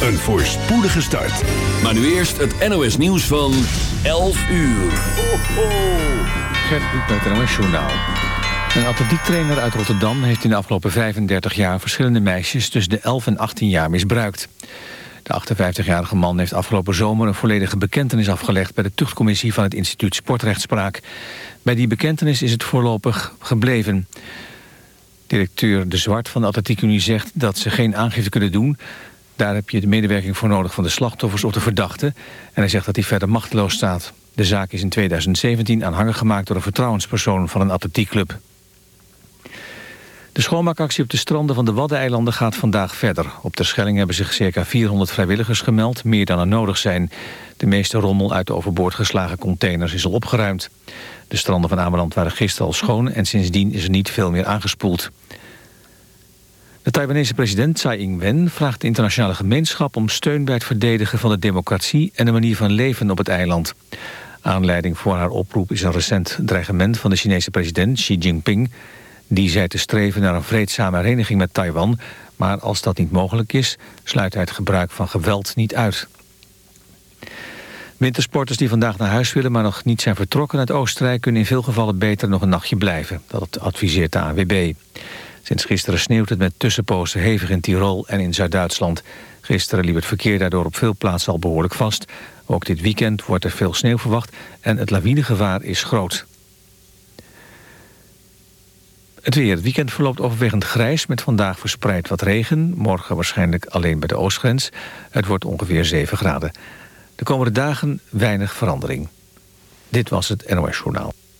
een voorspoedige start. Maar nu eerst het NOS nieuws van 11 uur. Ho, ho. Gert Kluk met het NOS Journaal. Een atletiektrainer uit Rotterdam heeft in de afgelopen 35 jaar... verschillende meisjes tussen de 11 en 18 jaar misbruikt. De 58-jarige man heeft afgelopen zomer een volledige bekentenis afgelegd... bij de tuchtcommissie van het instituut Sportrechtspraak. Bij die bekentenis is het voorlopig gebleven. Directeur De Zwart van de Atletiekunie zegt dat ze geen aangifte kunnen doen... Daar heb je de medewerking voor nodig van de slachtoffers of de verdachte. En hij zegt dat hij verder machteloos staat. De zaak is in 2017 aanhangig gemaakt door een vertrouwenspersoon van een atletiekclub. De schoonmaakactie op de stranden van de Waddeneilanden gaat vandaag verder. Op de Schelling hebben zich circa 400 vrijwilligers gemeld, meer dan er nodig zijn. De meeste rommel uit de overboord geslagen containers is al opgeruimd. De stranden van Ameland waren gisteren al schoon en sindsdien is er niet veel meer aangespoeld. De Taiwanese president Tsai Ing-wen vraagt de internationale gemeenschap... om steun bij het verdedigen van de democratie en de manier van leven op het eiland. Aanleiding voor haar oproep is een recent dreigement van de Chinese president Xi Jinping... die zei te streven naar een vreedzame hereniging met Taiwan... maar als dat niet mogelijk is, sluit hij het gebruik van geweld niet uit. Wintersporters die vandaag naar huis willen, maar nog niet zijn vertrokken uit Oostenrijk... kunnen in veel gevallen beter nog een nachtje blijven. Dat adviseert de ANWB. Sinds gisteren sneeuwt het met tussenpozen hevig in Tirol en in Zuid-Duitsland. Gisteren liep het verkeer daardoor op veel plaatsen al behoorlijk vast. Ook dit weekend wordt er veel sneeuw verwacht en het lawinegevaar is groot. Het weer. Het weekend verloopt overwegend grijs met vandaag verspreid wat regen. Morgen waarschijnlijk alleen bij de oostgrens. Het wordt ongeveer 7 graden. De komende dagen weinig verandering. Dit was het NOS Journaal.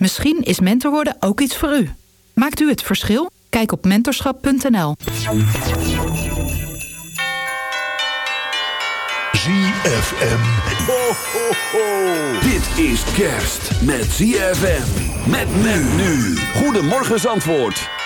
Misschien is mentor worden ook iets voor u. Maakt u het verschil? Kijk op mentorschap.nl. ZFM. Ho, ho, ho. Dit is kerst met ZFM. Met men nu. Goedemorgen Zandvoort.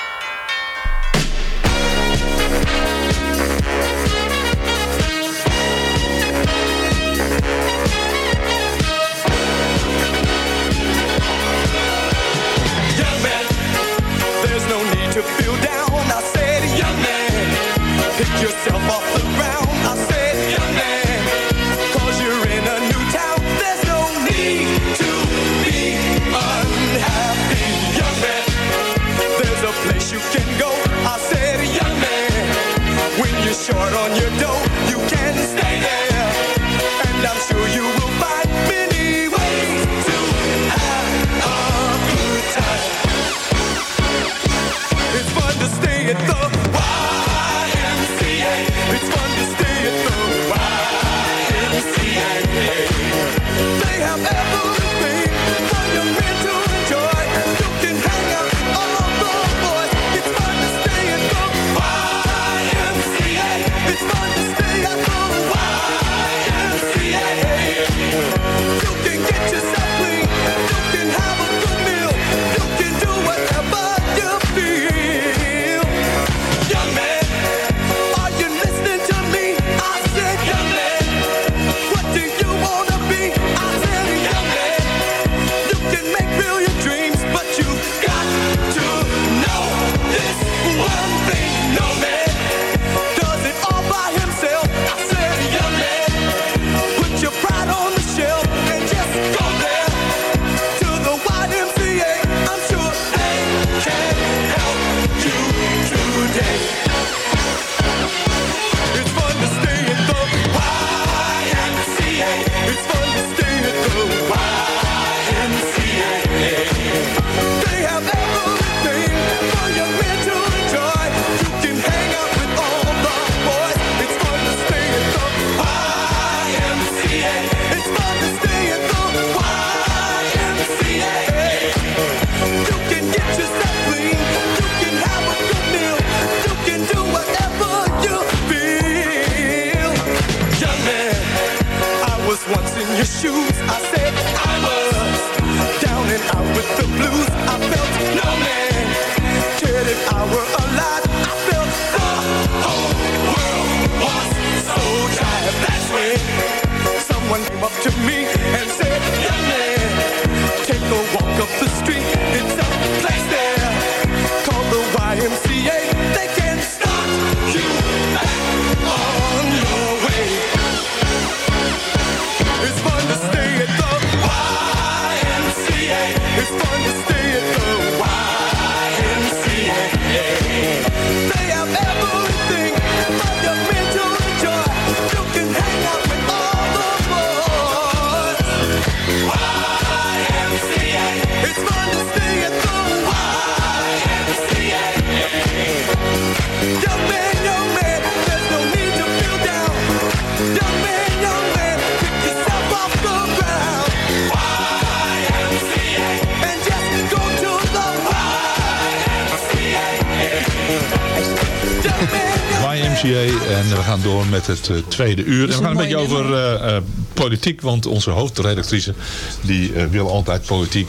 YMCA en we gaan door met het eh, tweede uur. En we gaan een beetje over eh, eh, politiek, want onze hoofdredactrice die wil altijd politiek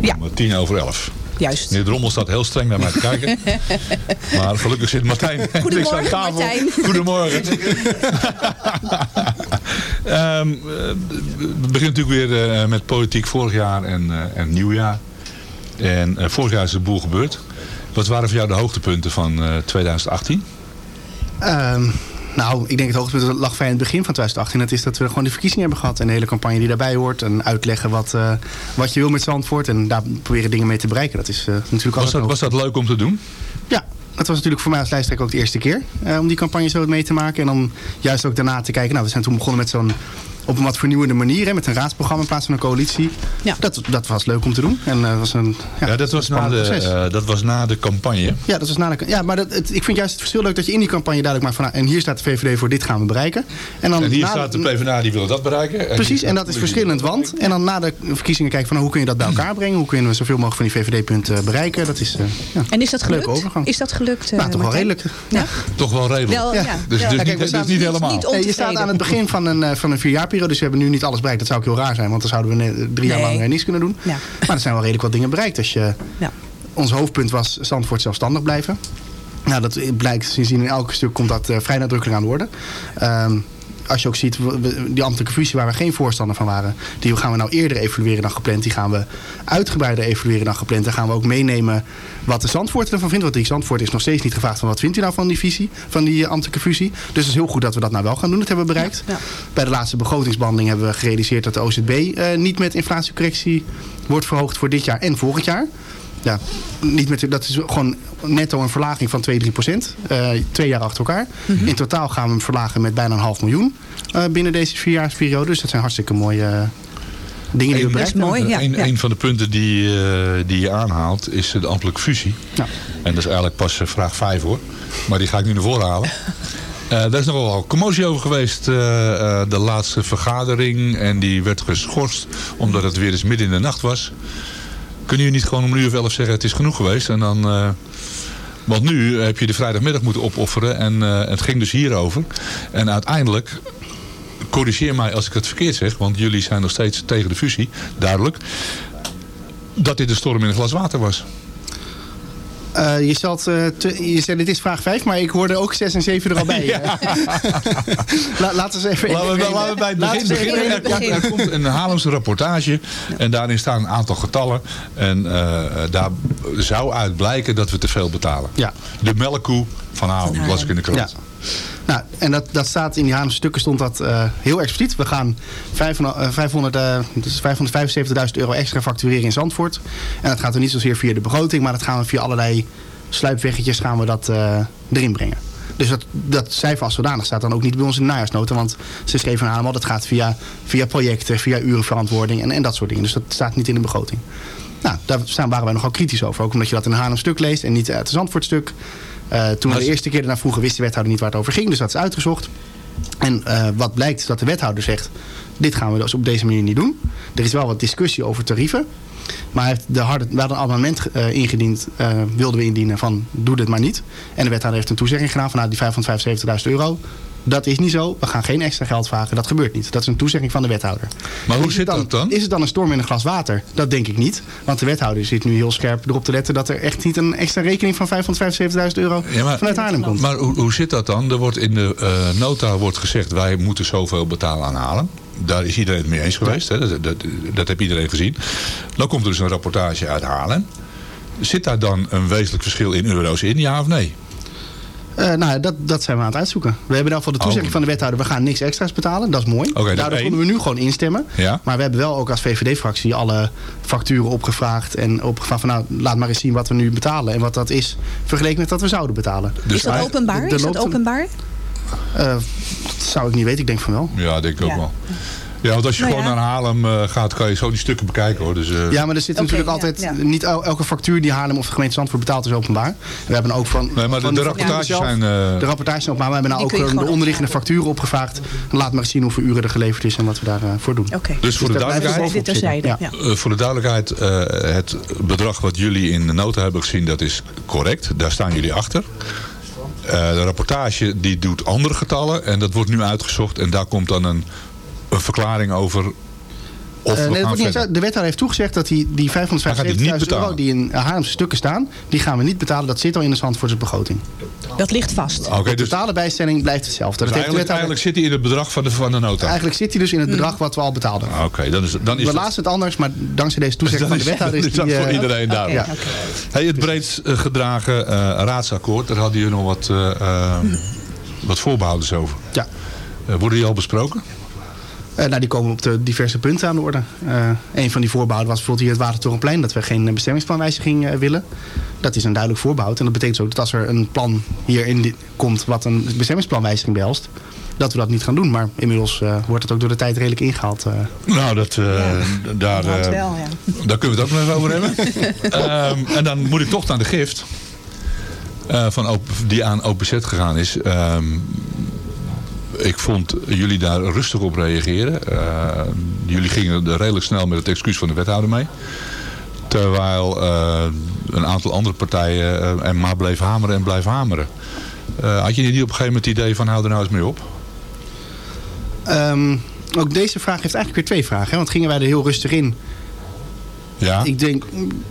Ja. om tien over elf. Juist. Meneer Drommel staat heel streng naar mij te kijken. maar gelukkig zit Martijn Goedemorgen, aan tafel. Martijn. Goedemorgen. Ehm, we beginnen natuurlijk weer met politiek vorig jaar en, en nieuwjaar. En vorig jaar is de boel gebeurd. Wat waren voor jou de hoogtepunten van eh, 2018? Ehm, nou, ik denk het hoogtepunt lag vrij in het begin van 2018. Dat is dat we gewoon de verkiezingen hebben gehad. En de hele campagne die daarbij hoort. En uitleggen wat, eh, wat je wil met Zandvoort. En daar proberen dingen mee te bereiken. Dat is eh, natuurlijk Was dat, was dat leuk om te doen? Ja, dat was natuurlijk voor mij als lijsttrekker ook de eerste keer. eh, om die campagne zo mee te maken. En dan juist ook daarna te kijken. Nou, we zijn toen begonnen met zo'n op een wat vernieuwende manier. Hè, met een raadsprogramma in plaats van een coalitie. Ja. Dat, dat was leuk om te doen. En eh, was een, ja, Ja, dat was, na de, proces. eh, dat was na de campagne. Ja, dat is na de, ja maar dat, het, ik vind juist het verschil leuk dat je in die campagne duidelijk maakt van... nou, en hier staat de VVD voor, dit gaan we bereiken. En, dan En hier na staat de PvdA, die wil dat bereiken. En Precies, en dat is verschillend, want... En dan na de verkiezingen kijken van nou, hoe kun je dat bij elkaar brengen? Hoe kunnen we zoveel mogelijk van die VVD-punten bereiken? Dat is eh, ja, En is dat gelukt? overgang. Is dat gelukt? eh, nou, toch wel redelijk. Ja? Toch wel redelijk. Wel, ja. Dus, dus, niet, dus niet helemaal. niet Eh, je staat aan het begin van een, eh, van een dus we hebben nu niet alles bereikt. Dat zou ook heel raar zijn, want dan zouden we ne- drie jaar lang eh, niets kunnen doen. Ja. Maar er zijn wel redelijk wat dingen bereikt. Als je, Ja. ons hoofdpunt was Zandvoort zelfstandig blijven. Nou, dat blijkt sindsdien in elk stuk komt dat eh, vrij nadrukkelijk aan de orde. Ehm, als je ook ziet, die ambtelijke fusie waar we geen voorstander van waren, die gaan we nou eerder evalueren dan gepland. Die gaan we uitgebreider evalueren dan gepland. Dan gaan we ook meenemen wat de Zandvoort ervan vindt. Want die Zandvoort is nog steeds niet gevraagd van wat vindt u nou van die visie, van die eh, ambtelijke fusie. Dus het is heel goed dat we dat nou wel gaan doen. Dat hebben we bereikt. Ja. Bij de laatste begrotingsbehandeling hebben we gerealiseerd dat de OZB eh, niet met inflatiecorrectie wordt verhoogd voor dit jaar en volgend jaar. Ja, niet met, dat is gewoon netto een verlaging van 2, 3 procent. eh, twee jaar achter elkaar. Mhm. In totaal gaan we hem verlagen met bijna een half miljoen eh, binnen deze vierjaarsperiode. Dus dat zijn hartstikke mooie eh, dingen die we bereikt mooi, ja. Een, een van de punten die, eh, die je aanhaalt is de ambtelijke fusie. Ja. En dat is eigenlijk pas vraag 5 hoor. Maar die ga ik nu naar voren halen. Eh daar is nogal wel commotie over geweest. eh, eh, de laatste vergadering. En die werd geschorst. Omdat het weer eens midden in de nacht was. Kunnen jullie niet gewoon om een uur of elf zeggen het is genoeg geweest. En dan... eh, want nu heb je de vrijdagmiddag moeten opofferen. En eh, het ging dus hierover. En uiteindelijk corrigeer mij als ik het verkeerd zeg, want jullie zijn nog steeds tegen de fusie, duidelijk. Dat dit een storm in een glas water was. Eh, je, eh, te- je zei dit is vraag 5, maar ik hoorde ook 6 en 7 er al bij. La, laten we eens even... Laten we, laten we bij het begin Laten we even beginnen. in het Er, er komt een Haarlemse rapportage en daarin staan een aantal getallen. En eh, daar zou uit blijken dat we te veel betalen. Ja. De melkkoe van Haarlem, las ik in de krant. Ja. Nou, en dat, dat staat in die Haarlemse stukken stond dat eh, heel expliciet. We gaan 500, eh, 500, eh, dus 575.000 euro extra factureren in Zandvoort. En dat gaat er niet zozeer via de begroting, maar dat gaan we via allerlei sluipweggetjes gaan we dat eh, erin brengen. Dus dat, dat cijfer als zodanig staat dan ook niet bij ons in de najaarsnota. Want ze schreven aan dat gaat via, via projecten, via urenverantwoording en, en dat soort dingen. Dus dat staat niet in de begroting. Nou, daar waren wij nogal kritisch over. Ook omdat je dat in een Haarlem stuk leest en niet uit het Zandvoort stuk. Eh, toen we de eerste keer ernaar vroegen, wist de wethouder niet waar het over ging. Dus dat is uitgezocht. En eh, wat blijkt is dat de wethouder zegt... dit gaan we dus op deze manier niet doen. Er is wel wat discussie over tarieven. Maar hij heeft de harde, we hadden een amendement eh, ingediend, wilden we indienen van doe dit maar niet. En de wethouder heeft een toezegging gedaan van nou, die 575.000 euro. Dat is niet zo. We gaan geen extra geld vragen. Dat gebeurt niet. Dat is een toezegging van de wethouder. Maar hoe zit dat dan? Is het dan een storm in een glas water? Dat denk ik niet. Want de wethouder zit nu heel scherp erop te letten dat er echt niet een extra rekening van 575.000 euro Ja, maar- vanuit Haarlem komt. Maar hoe, hoe zit dat dan? Er wordt in de eh, nota wordt gezegd wij moeten zoveel betalen aan Halen. Daar is iedereen het mee eens geweest. Hè? Dat, dat, dat heb iedereen gezien. Dan komt er dus een rapportage uit Haarlem. Zit daar dan een wezenlijk verschil in euro's in, ja of nee? Eh, nou, dat, dat zijn we aan het uitzoeken. We hebben geval de toezegging Oh. van de wethouder. We gaan niks extra's betalen. Dat is mooi. Oké, dat Daardoor konden we nu gewoon instemmen. Ja. Maar we hebben wel ook als VVD-fractie alle facturen opgevraagd. En opgevraagd van nou, laat maar eens zien wat we nu betalen. En wat dat is vergeleken met wat we zouden betalen. Dus is dat openbaar? Is dat openbaar? Eh, dat zou ik niet weten. Ik denk van wel. Ja, denk ik ook Ja. wel. Ja, want als je Nou gewoon ja. naar Haarlem eh, gaat, kan je zo die stukken bekijken hoor. Dus, eh, Ja, maar er zit natuurlijk ja, altijd... ja. Niet el- elke factuur die Haarlem of de gemeente Zandvoort betaalt is openbaar. We hebben ook van... Nee, maar de, van de facturen rapportages zelf- zijn... eh, De rapportages zijn openbaar. We hebben nou Die ook eh, de onderliggende facturen opgevraagd. Laat maar zien hoeveel uren er geleverd is en wat we daarvoor voor doen. Oké. Dus voor de we duidelijkheid, eh, voor de duidelijkheid eh, het bedrag wat jullie in de nota hebben gezien, dat is correct. Daar staan jullie achter. Eh, de rapportage die doet andere getallen en dat wordt nu uitgezocht en daar komt dan een, een verklaring over of Eh, we nee, dat niet uit. de wethouder heeft toegezegd dat hij die die niet 575.000 euro die in Haarlemse stukken staan, die gaan we niet betalen. Dat zit al in de Zandvoortse begroting. Dat ligt vast. De dus, totale bijstelling blijft hetzelfde. dus Dat eigenlijk, wethouder- eigenlijk zit hij in het bedrag van de, van de nota. eigenlijk zit hij dus in het bedrag wat we al betaalden. Ah, Oké, dan is, dan is we lazen het anders, maar dankzij deze toezegging van de is- wethouder is is dat voor eh, iedereen duidelijk. Oké, oké. Hey, het breed eh, gedragen raadsakkoord, daar hadden jullie nog wat, eh, eh, wat voorbehoudens over. Ja. Worden die al besproken? Eh, nou, die komen op de diverse punten aan de orde. Eh, een van die voorbehouden was bijvoorbeeld hier het Watertorenplein. Dat we geen bestemmingsplanwijziging eh, willen. Dat is een duidelijk voorbehoud. En dat betekent ook dat als er een plan hierin komt wat een bestemmingsplanwijziging behelst. Dat we dat niet gaan doen. Maar inmiddels eh, wordt het ook door de tijd redelijk ingehaald. eh. Nou, dat, eh, daar, Dat eh, wel, ja. daar kunnen we het ook nog even over hebben. Ehm, en dan moet ik toch naar de gift. eh, van op, die aan OPZ gegaan is. Ehm, ik vond jullie daar rustig op reageren. Eh, jullie gingen er redelijk snel met het excuus van de wethouder mee. Terwijl eh, een aantal andere partijen eh, er maar bleef hameren en blijf hameren. Had je niet op een gegeven moment het idee van hou er nou eens mee op? Ehm, ook deze vraag heeft eigenlijk weer twee vragen. Hè? Want gingen wij er heel rustig in. Ja. Ik denk,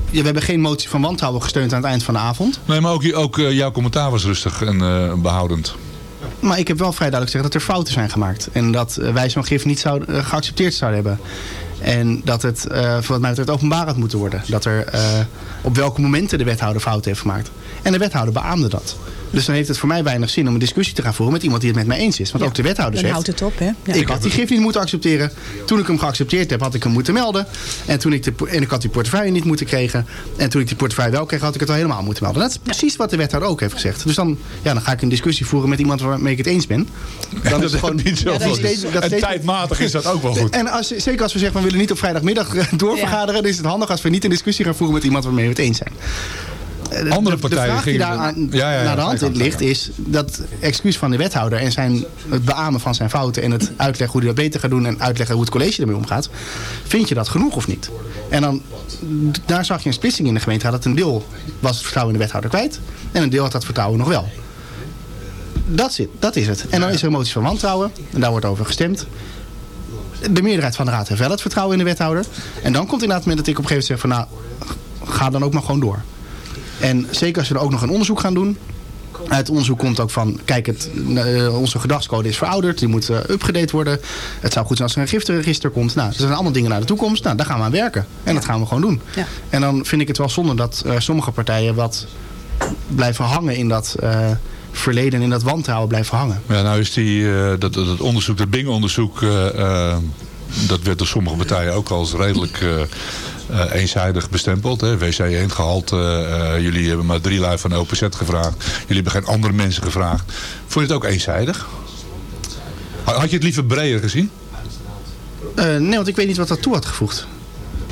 ja, we hebben geen motie van wantrouwen gesteund aan het eind van de avond. Nee, maar ook, ook jouw commentaar was rustig en eh, behoudend. Maar ik heb wel vrij duidelijk gezegd dat er fouten zijn gemaakt. En dat eh, wij zo'n gif niet zouden, eh, geaccepteerd zouden hebben. En dat het, eh voor wat mij betreft, openbaar had moeten worden. Dat er eh, op welke momenten de wethouder fouten heeft gemaakt. En de wethouder beaamde dat. Dus dan heeft het voor mij weinig zin om een discussie te gaan voeren met iemand die het met mij eens is. Want ook de wethouder Dan zegt... houdt het op, hè? Ja. Ik had die gif niet moeten accepteren. Toen ik hem geaccepteerd heb, had ik hem moeten melden. En, toen ik, de, en ik had die portefeuille niet moeten kregen. En toen ik die portefeuille wel kreeg, had ik het al helemaal moeten melden. Dat is precies wat de wethouder ook heeft gezegd. Dus dan, ja, dan ga ik een discussie voeren met iemand waarmee ik het eens ben. Dan is het gewoon niet zo Ja, dat is steeds- dat is En tijdmatig is dat ook wel goed. En als, zeker als we zeggen, we willen niet op vrijdagmiddag eh, doorvergaderen... dan is het handig als we niet een discussie gaan voeren met iemand waarmee we het eens zijn. Eh, de- Andere de, partijen de vraag die daar aan, Ja, ja, ja, naar de hand gang, ligt is dat excuus van de wethouder... en zijn, het beamen van zijn fouten en het uitleggen hoe hij dat beter gaat doen... en uitleggen hoe het college ermee omgaat... vind je dat genoeg of niet? En dan, daar zag je een splitsing in de gemeente... dat een deel was het vertrouwen in de wethouder kwijt... en een deel had dat vertrouwen nog wel. Dat, zit, dat is het. En dan is er een motie van wantrouwen. En daar wordt over gestemd. De meerderheid van de raad heeft wel het vertrouwen in de wethouder. En dan komt inderdaad het moment dat ik op een gegeven moment zeg van... nou, ga dan ook maar gewoon door. En zeker als we er ook nog een onderzoek gaan doen... Uit het onderzoek komt ook van, kijk, het, eh, onze gedragscode is verouderd. Die moet eh, upgedate worden. Het zou goed zijn als er een giftenregister komt. Nou, dat zijn allemaal dingen naar de toekomst. Nou, daar gaan we aan werken. En dat gaan we gewoon doen. Ja. En dan vind ik het wel zonde dat eh, sommige partijen wat blijven hangen in dat verleden... en in dat wantrouwen blijven hangen. Ja, nou is die, eh, dat, dat onderzoek, dat Bing-onderzoek, eh, eh, dat werd door sommige partijen ook als redelijk eenzijdig bestempeld. Hè. WC Eendgehalte, eh jullie hebben maar drie lui van de OPZ gevraagd. Jullie hebben geen andere mensen gevraagd. Vond je het ook eenzijdig? Had je het liever breder gezien? Nee, want ik weet niet wat dat toe had gevoegd.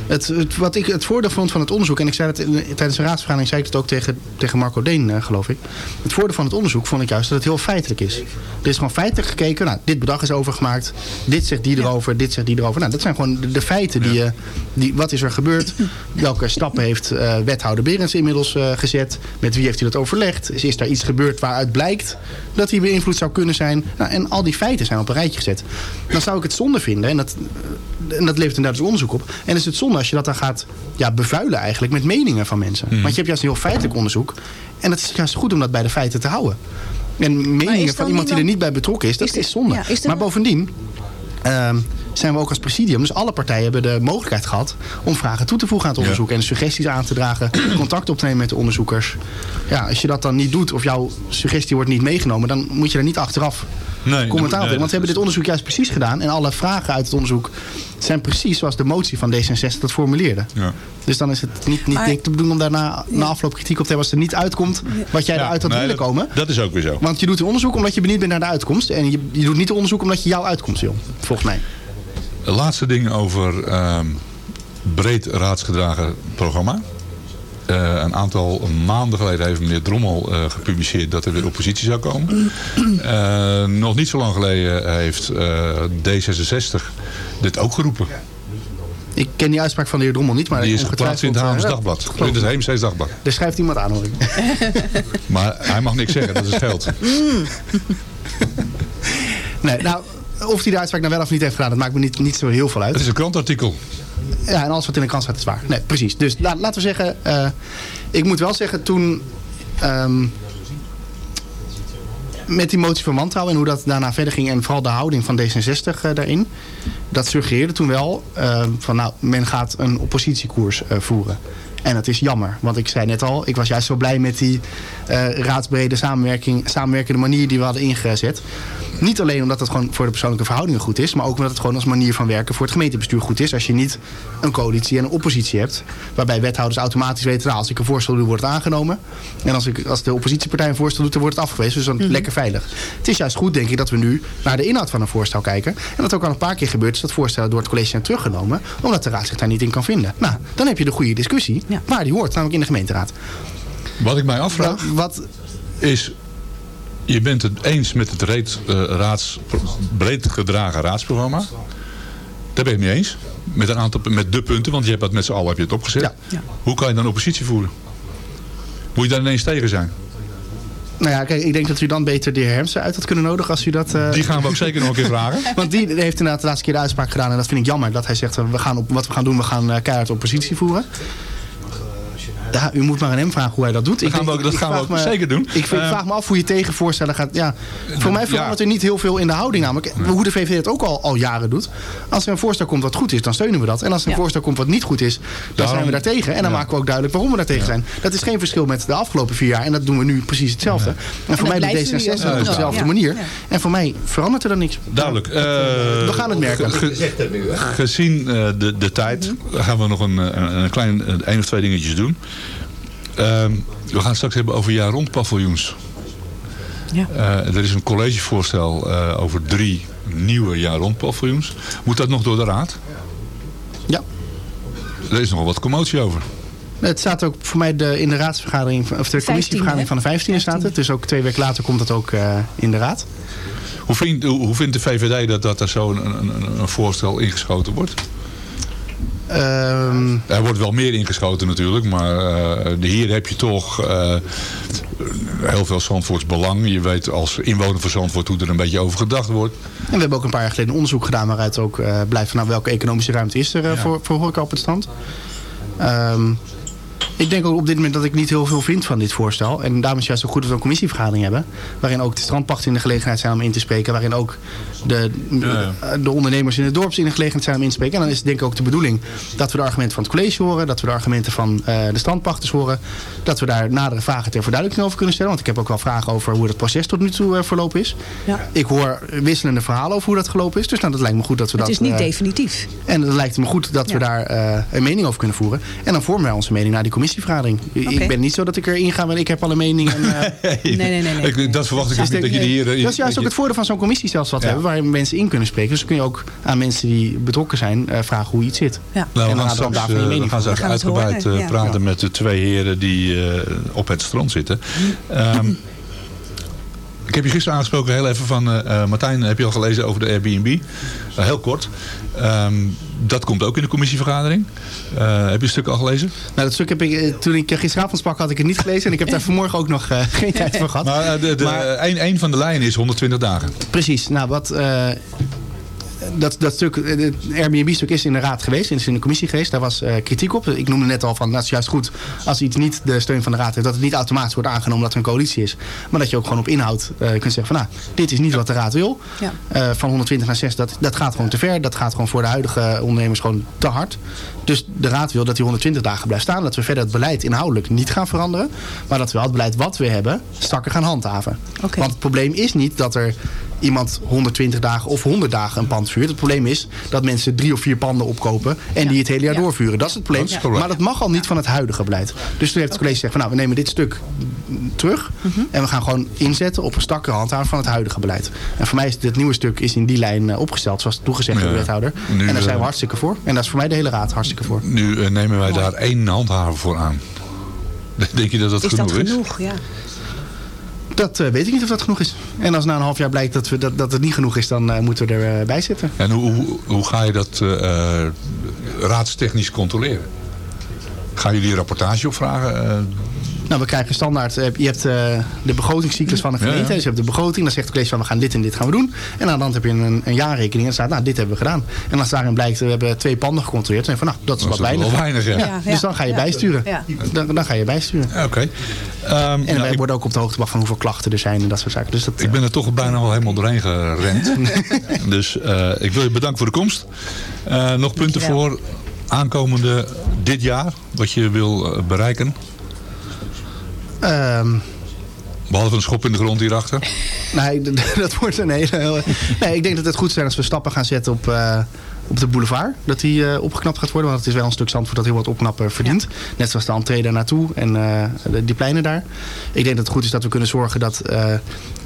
Het, het, wat ik het voordeel vond van het onderzoek, en ik zei het in- tijdens de raadsvergadering, zei ik het ook tegen, tegen Marco Deen, eh, geloof ik. Het voordeel van het onderzoek vond ik juist dat het heel feitelijk is. Er is gewoon feitelijk gekeken, nou, dit bedrag is overgemaakt, dit zegt die erover, dit zegt die erover. Nou, dat zijn gewoon de, de feiten die, eh, die, wat is er gebeurd, welke stappen heeft eh, wethouder Berends inmiddels gezet, met wie heeft hij dat overlegd, is, is daar iets gebeurd waaruit blijkt dat hij beïnvloed zou kunnen zijn. Nou, en al die feiten zijn op een rijtje gezet. Dan zou ik het zonde vinden, en dat, en dat levert inderdaad dus onderzoek op. En is het zonde als je dat dan gaat ja, bevuilen eigenlijk met meningen van mensen. Want je hebt juist een heel feitelijk onderzoek. En het is juist goed om dat bij de feiten te houden. En meningen van iemand die er niet bij betrokken is, dat Is is, zonde. ja, is er maar bovendien ehm, zijn we ook als presidium, dus alle partijen hebben de mogelijkheid gehad om vragen toe te voegen aan het onderzoek en suggesties aan te dragen, contact op te nemen met de onderzoekers. Ja, als je dat dan niet doet of jouw suggestie wordt niet meegenomen, dan moet je er niet achteraf Nee, commentaar op nee. Want we hebben dit onderzoek juist precies gedaan. En alle vragen uit het onderzoek zijn precies zoals de motie van D66 dat formuleerde. Ja. Dus dan is het niet, niet Maar- denk ik, te bedoelen om daarna na afloop kritiek op te hebben als er niet uitkomt wat jij Ja, eruit had nee, willen dat- komen. Dat is ook weer zo. Want je doet een onderzoek omdat je benieuwd bent naar de uitkomst. En je, je doet niet een onderzoek omdat je jouw uitkomst wil. Volgens mij. Laatste ding over ehm, breed raadsgedragen programma. Eh, een aantal maanden geleden heeft meneer Drommel eh, gepubliceerd dat er weer oppositie zou komen. Eh, nog niet zo lang geleden heeft eh, D66 dit ook geroepen. Ik ken die uitspraak van de heer Drommel niet, maar Die is geplaatst in het ongetwijfeld, Dagblad. In het Heemsteeds Dagblad. Er schrijft iemand aan hoor ik. Maar hij mag niks zeggen, dat is geld. Nee, nou, of hij de uitspraak nou wel of niet heeft gedaan, dat maakt me niet, niet zo heel veel uit. Het is een krantartikel. Ja, en alles wat in de krant staat is waar. Nee, precies. Dus la- laten we zeggen, eh, ik moet wel zeggen, toen ehm, met die motie van wantrouwen en hoe dat daarna verder ging en vooral de houding van D66 eh, daarin, dat suggereerde toen wel eh, van nou, men gaat een oppositiekoers eh, voeren. En dat is jammer, want ik zei net al, ik was juist zo blij met die raadsbrede samenwerking, samenwerkende manier die we hadden ingezet. Niet alleen omdat het gewoon voor de persoonlijke verhoudingen goed is, maar ook omdat het gewoon als manier van werken voor het gemeentebestuur goed is. Als je niet een coalitie en een oppositie hebt, waarbij wethouders automatisch weten, nou, als ik een voorstel doe, wordt het aangenomen. En als, ik, als de oppositiepartij een voorstel doet, dan wordt het afgewezen. Dus dan lekker veilig. Het is juist goed, denk ik, dat we nu naar de inhoud van een voorstel kijken. En dat ook al een paar keer gebeurt, is dat voorstellen door het college zijn teruggenomen, omdat de raad zich daar niet in kan vinden. Nou, dan heb je de goede discussie, waar die hoort, namelijk in de gemeenteraad. Wat ik mij afvraag, wat, is... Je bent het eens met het reed, eh, raads, breed gedragen raadsprogramma. Daar ben je het mee eens. Met, een aantal, met de punten, want je hebt dat met z'n allen heb je het opgezet. Hoe kan je dan oppositie voeren? Moet je daar ineens tegen zijn? Nou ja, kijk, ik denk dat u dan beter de heer Hermsen uit had kunnen nodigen als u dat... eh, Die gaan we ook zeker nog een keer vragen. Want die heeft inderdaad de laatste keer de uitspraak gedaan. En dat vind ik jammer. Dat hij zegt, eh, we gaan op, wat we gaan doen, we gaan eh, keihard oppositie voeren. Ja, u moet maar aan hem vragen hoe hij dat doet. Dat gaan we ook- dat gaan we ook zeker doen. Ik vind- Eh, vraag me af hoe je tegenvoorstellen gaat. Ja, voor mij verandert er niet heel veel in de houding namelijk. Hoe de VVD het ook al, al jaren doet. Als er een voorstel komt wat goed is, dan steunen we dat. En als er een voorstel komt wat niet goed is, dan Daarom- zijn we daar tegen. En dan Ja. maken we ook duidelijk waarom we daar tegen zijn. Dat is geen verschil met de afgelopen vier jaar. En dat doen we nu precies hetzelfde. En voor mij doet we D66 nu ook op dezelfde Ja. manier. Ja. En voor mij verandert er dan niks. Duidelijk. Eh, we gaan het merken. ge- ge- gezien eh, de, de tijd gaan we nog een, een, een klein een, één of twee dingetjes doen. Ehm, we gaan het straks hebben over jaar rond paviljoens. Ja. Eh, er is een collegevoorstel eh, over drie nieuwe jaar rond paviljoens. Moet dat nog door de raad? Ja. Er is nogal wat commotie over. Het staat ook voor mij de, in de raadsvergadering, of de commissievergadering van de 15e staat het. Dus ook twee weken later komt het ook eh, in de raad. Hoe vindt, hoe, hoe vindt de VVD dat, dat er zo'n een, een, een voorstel ingeschoten wordt? Ehm, Er wordt wel meer ingeschoten natuurlijk, maar eh, hier heb je toch eh, heel veel Zandvoorts belang. Je weet als inwoner van Zandvoort hoe er een beetje over gedacht wordt. en we hebben ook een paar jaar geleden onderzoek gedaan waaruit ook eh, blijft van nou, welke economische ruimte is er voor, voor horeca op het strand. Ehm, ik denk ook op dit moment dat ik niet heel veel vind van dit voorstel. En daarom is het juist ook goed dat we een commissievergadering hebben. Waarin ook de strandpachten in de gelegenheid zijn om in te spreken. Waarin ook de, de ondernemers in het dorp in de gelegenheid zijn om in te spreken. En dan is het denk ik ook de bedoeling dat we de argumenten van het college horen. Dat we de argumenten van eh, de strandpachters horen. Dat we daar nadere vragen ter verduidelijking over kunnen stellen. Want ik heb ook wel vragen over hoe dat proces tot nu toe eh, verlopen is. Ja. Ik hoor wisselende verhalen over hoe dat gelopen is. Dus nou, dat lijkt me goed dat we Het dat... is niet eh, definitief. en het lijkt me goed dat we daar eh, een mening over kunnen voeren. En dan vormen wij onze mening naar die commissievergadering. Ik ben niet zo dat ik erin ga en ik heb alle meningen. En, eh, Nee, nee, nee. nee. Ik, dat verwacht ik dus niet dat je nee, hier... eh, dat is juist ook het voordeel van zo'n commissie zelfs wat hebben. Waar mensen in kunnen spreken. Dus dan kun je ook aan mensen die betrokken zijn eh, vragen hoe iets zit. Ja. Nou, En dan gaan straks daarvan eh, we mening gaan straks We gaan het uitgebreid horen, eh, praten met de twee heren die eh, op het strand zitten. Ehm, ik heb je gisteren aangesproken heel even van... eh, eh, Martijn, heb je al gelezen over de Airbnb? Eh, heel kort. Ehm, dat komt ook in de commissievergadering. Eh, heb je een stuk al gelezen? Nou, dat stuk heb ik, eh, toen ik eh, gisteravond sprak had ik het niet gelezen. En ik heb daar vanmorgen ook nog geen tijd voor gehad. Maar, de, de, Maar- een, een van de lijnen is 120 dagen. Precies. Nou, wat, dat, dat stuk, eh, het Airbnb-stuk is in de raad geweest, is in de commissie geweest. Daar was eh, kritiek op. Ik noemde net al van, het is juist goed als iets niet de steun van de raad heeft, dat het niet automatisch wordt aangenomen dat er een coalitie is. Maar dat je ook gewoon op inhoud eh, kunt zeggen van, nou, dit is niet wat de raad wil. Ja. Van 120 naar 6, dat, dat gaat gewoon te ver. Dat gaat gewoon voor de huidige ondernemers gewoon te hard. Dus de raad wil dat die 120 dagen blijft staan. Dat we verder het beleid inhoudelijk niet gaan veranderen. Maar dat we wel het beleid wat we hebben strakker gaan handhaven. Want het probleem is niet dat er iemand 120 dagen of 100 dagen een pand vuurt. Het probleem is dat mensen drie of vier panden opkopen en die het hele jaar Ja. doorvuren. Dat is het probleem. Maar dat mag al niet van het huidige beleid. Dus toen heeft het college gezegd van nou, we nemen dit stuk terug. En we gaan gewoon inzetten op een strakker handhaven van het huidige beleid. En voor mij is dit nieuwe stuk is in die lijn eh, opgesteld, zoals toegezegd door de wethouder. Nu, en daar zijn eh, we hartstikke voor. En dat is voor mij de hele raad hartstikke voor. Nu eh, nemen wij daar één handhaver voor aan. Denk je dat dat Is genoeg dat is? genoeg? Ja. Dat eh, weet ik niet of dat genoeg is. En als na een half jaar blijkt dat, we, dat, dat het niet genoeg is, dan eh, moeten we erbij bij zitten. En hoe, hoe, hoe ga je dat eh, eh, raadstechnisch controleren? Gaan jullie een rapportage opvragen? Nou, we krijgen standaard, eh, je hebt eh, de begrotingscyclus van de Ja, gemeente. ja. Dus je hebt de begroting, dan zegt het college van we gaan dit en dit gaan we doen. En aan de hand heb je een, een jaarrekening en dan staat, nou dit hebben we gedaan. En als daarin blijkt, we hebben twee panden gecontroleerd. Je van, nou dat is Dat wat is wel weinig. weinig, ja. Ja, ja. Dus dan ga je Ja. bijsturen. Ja. Dan, dan ga je bijsturen. ja, Oké. Ehm, En nou, wij ik, worden ook op de hoogte gebracht van hoeveel klachten er zijn en dat soort zaken. Dus dat, ik ben er toch bijna al helemaal doorheen gerend. dus eh, ik wil je bedanken voor de komst. Eh, nog punten voor aankomende dit jaar, wat je wil bereiken? Ehm, Behalve een schop in de grond hierachter. nee, dat wordt een hele... hele- Nee, ik denk dat het goed is als we stappen gaan zetten op, eh, op de boulevard. Dat die eh, opgeknapt gaat worden. Want het is wel een stuk Zandvoort dat heel wat opknappen verdient. Net zoals de entree daar naartoe en eh, de- die pleinen daar. Ik denk dat het goed is dat we kunnen zorgen dat... eh,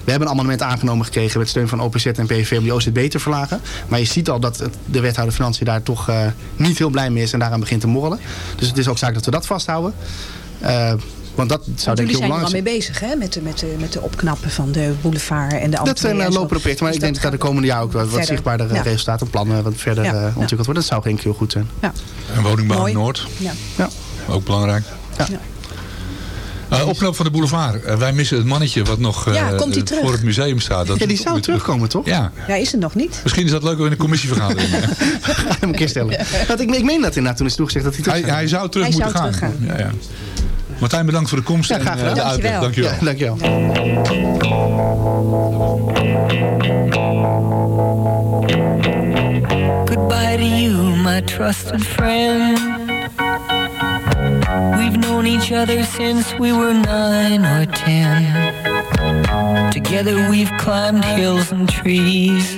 we hebben een amendement aangenomen gekregen met steun van OPZ en PVV om die OZB te verlagen. Maar je ziet al dat het- de wethouder Financiën daar toch eh, niet heel blij mee is en daaraan begint te morrelen. Dus het is ook zaak dat we dat vasthouden. Eh, want dat zou Want denk ik jullie heel zijn er al belangrijk mee zijn. bezig, hè? Met de, met, de, met de opknappen van de boulevard en de Dat zijn eh, lopende projecten, maar Dus ik denk dat daar de komende jaar ook wat verder, zichtbaardere ja. resultaten en plannen wat verder Ja, eh, ontwikkeld worden. Dat zou denk ik heel goed zijn. Ja. En woningbouw Mooi. Noord, Ja. Ja. ook belangrijk. Ja. Ja. Eh, opknap van de boulevard. Eh, wij missen het mannetje wat nog eh, Ja, komt hij eh, terug? voor het museum staat. Dat Ja, die zou terugkomen, toch? Ja, ja, is het nog niet? misschien is dat leuk om in de commissievergadering. Ga hem een keer stellen. Want ik, ik meen dat inderdaad toen is toegezegd dat hij terug hij, zou hij zou terug Hij moeten zou gaan. teruggaan. Ja, ja. Martijn, bedankt voor de komst Ja, en graag eh, gedaan. de uitleg. Dankjewel. Dankjewel. Ja, dankjewel. Goodbye to you, my trusted friend. We've known each other since we were nine or ten. Together we've climbed hills and trees.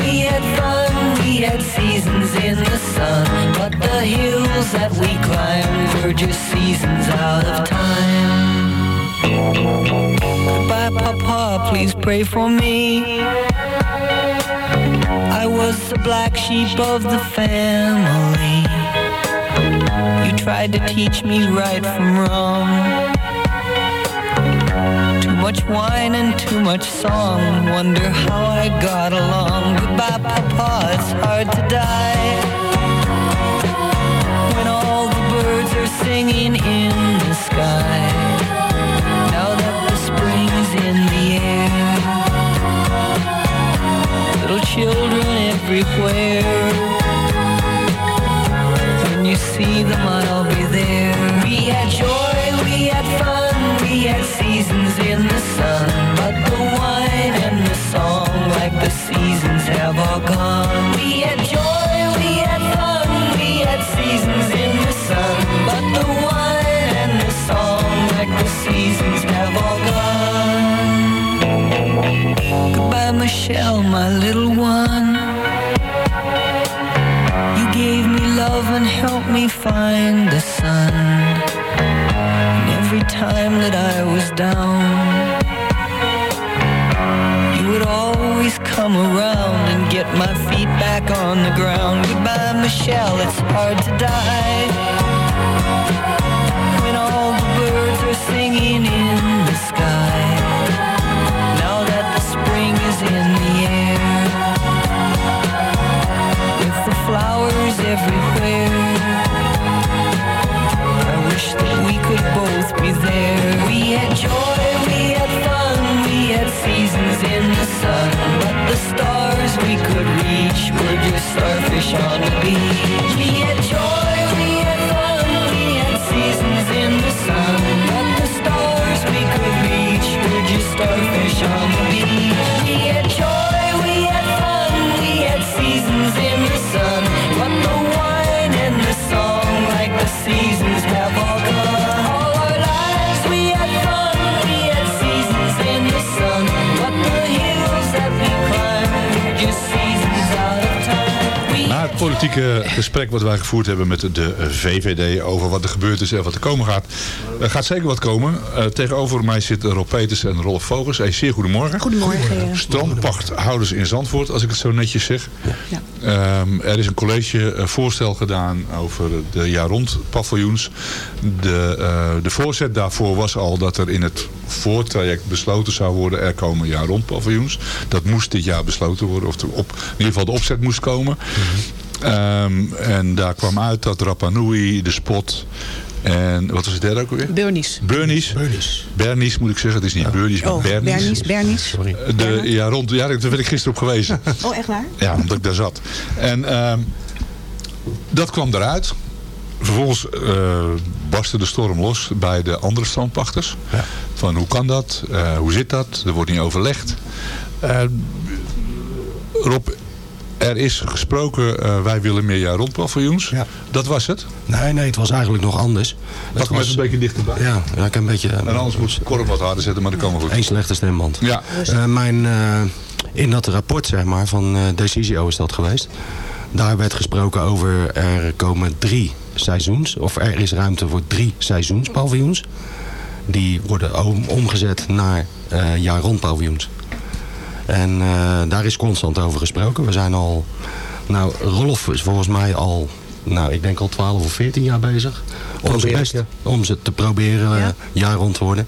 we had seasons in the sun But the hills that we climbed Were just seasons out of time Goodbye, Papa, please pray for me I was the black sheep of the family. You tried to teach me right from wrong. Much wine and too much song. Wonder how I got along. Goodbye, Papa, it's hard to die. When all the birds are singing in the sky. Now that the spring's in the air little children everywhere. When you see them, I'll little one. You gave me love and helped me find the sun. And every time that I was down, you would always come around and get my feet back on the ground. Goodbye, Michelle, it's hard to die. surfish on the beach. Politieke gesprek wat wij gevoerd hebben met de VVD over wat er gebeurd is en wat er komen gaat. Er gaat zeker wat komen. Eh, tegenover mij zitten Rob Peters en Rolf Vogels. Hey, zeer goedemorgen. Goedemorgen. ja. Strandpachthouders in Zandvoort, als ik het zo netjes zeg. Ehm, er is een college eh, voorstel gedaan over de jaar rond paviljoens. De, eh, de voorzet daarvoor was al dat er in het voortraject besloten zou worden. Er komen jaar rond paviljoens. Dat moest dit jaar besloten worden. Of op, in ieder geval de opzet moest komen. Ehm, en daar kwam uit dat Rapa Nui, de Spot en wat was het derde ook alweer? Burnies. Burnies. Bernies moet ik zeggen. Het is niet Burnies, maar Oh, Bernies. Bernies. Bernies. Sorry. De, ja, rond, ja, daar werd ik gisteren op gewezen. Oh, echt waar? Ja, omdat ik daar zat. En ehm, dat kwam eruit. Vervolgens eh, barstte de storm los bij de andere strandpachters. Van hoe kan dat? Eh, hoe zit dat? Er wordt niet overlegd. Eh, Rob, er is gesproken, eh, wij willen meer jaar rond paviljoens. Dat was het? Nee, nee, het was eigenlijk nog anders. Pak hem was- even een beetje dichterbij. Ja, ja, ik heb een beetje... En anders moet Cor wat harder zetten, maar dat kan wel goed. Eén slechte stemband. Ja. Eh, mijn, eh, in dat rapport zeg maar, van eh, Decisio is dat geweest. Daar werd gesproken over er komen drie seizoens. Of er is ruimte voor drie seizoenspaviljoens. Die worden om- omgezet naar eh jaar rond paviljoens. En eh, daar is constant over gesproken. We zijn al... Nou, Rolf is volgens mij al... Nou, ik denk al 12 of 14 jaar bezig. Om ze, Probeer best, om ze te proberen eh, jaar rond te worden.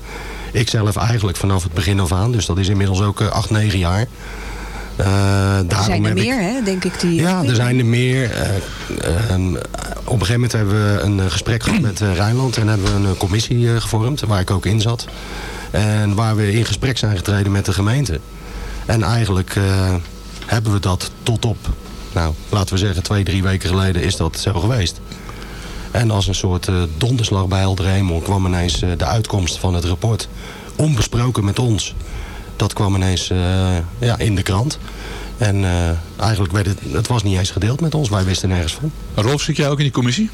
Ik zelf eigenlijk vanaf het begin af aan. Dus dat is inmiddels ook eh, 8, 9 jaar. Eh, Er daarom zijn er ik- meer, hè, denk ik. Die, ja, er zijn er meer. Eh, ehm, op een gegeven moment hebben we een eh, gesprek gehad met eh, Rijnland en hebben we een eh, commissie eh, gevormd, waar ik ook in zat. En waar we in gesprek zijn getreden met de gemeente. En eigenlijk eh, hebben we dat tot op, nou, laten we zeggen twee, drie weken geleden is dat zo geweest. En als een soort eh, donderslag bij helder kwam ineens eh, de uitkomst van het rapport. Onbesproken met ons. Dat kwam ineens ja, in de krant. En eigenlijk werd het, het was niet eens gedeeld met ons. Wij wisten nergens van. Rolf, zit jij ook in die commissie?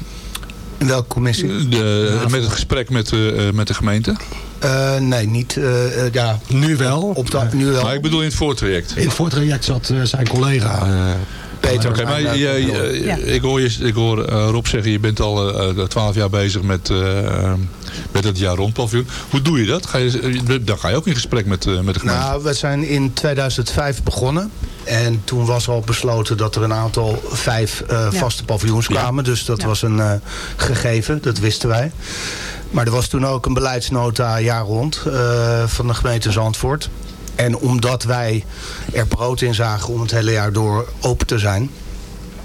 In welke commissie? De, met het gesprek met, eh, eh, met de gemeente? Eh, nee, niet. eh, eh, ja, nu wel. Op dat, nu wel. Maar ik bedoel in het voortraject. In het voortraject zat eh, zijn collega. eh, Peter. Oké, maar je- eh, je- ja. ik hoor, je, ik hoor eh, Rob zeggen, je bent al eh, twaalf jaar bezig met, eh, met het jaar rond paviljoen. Hoe doe je dat? Ga je, eh, dan ga je ook in gesprek met, eh, met de gemeente. Nou, we zijn in 2005 begonnen. En toen was al besloten dat er een aantal vijf eh, Ja. vaste paviljoens kwamen. Dus dat Ja. was een eh, gegeven, dat wisten wij. Maar er was toen ook een beleidsnota jaar rond eh, van de gemeente Zandvoort. En omdat wij er brood in zagen om het hele jaar door open te zijn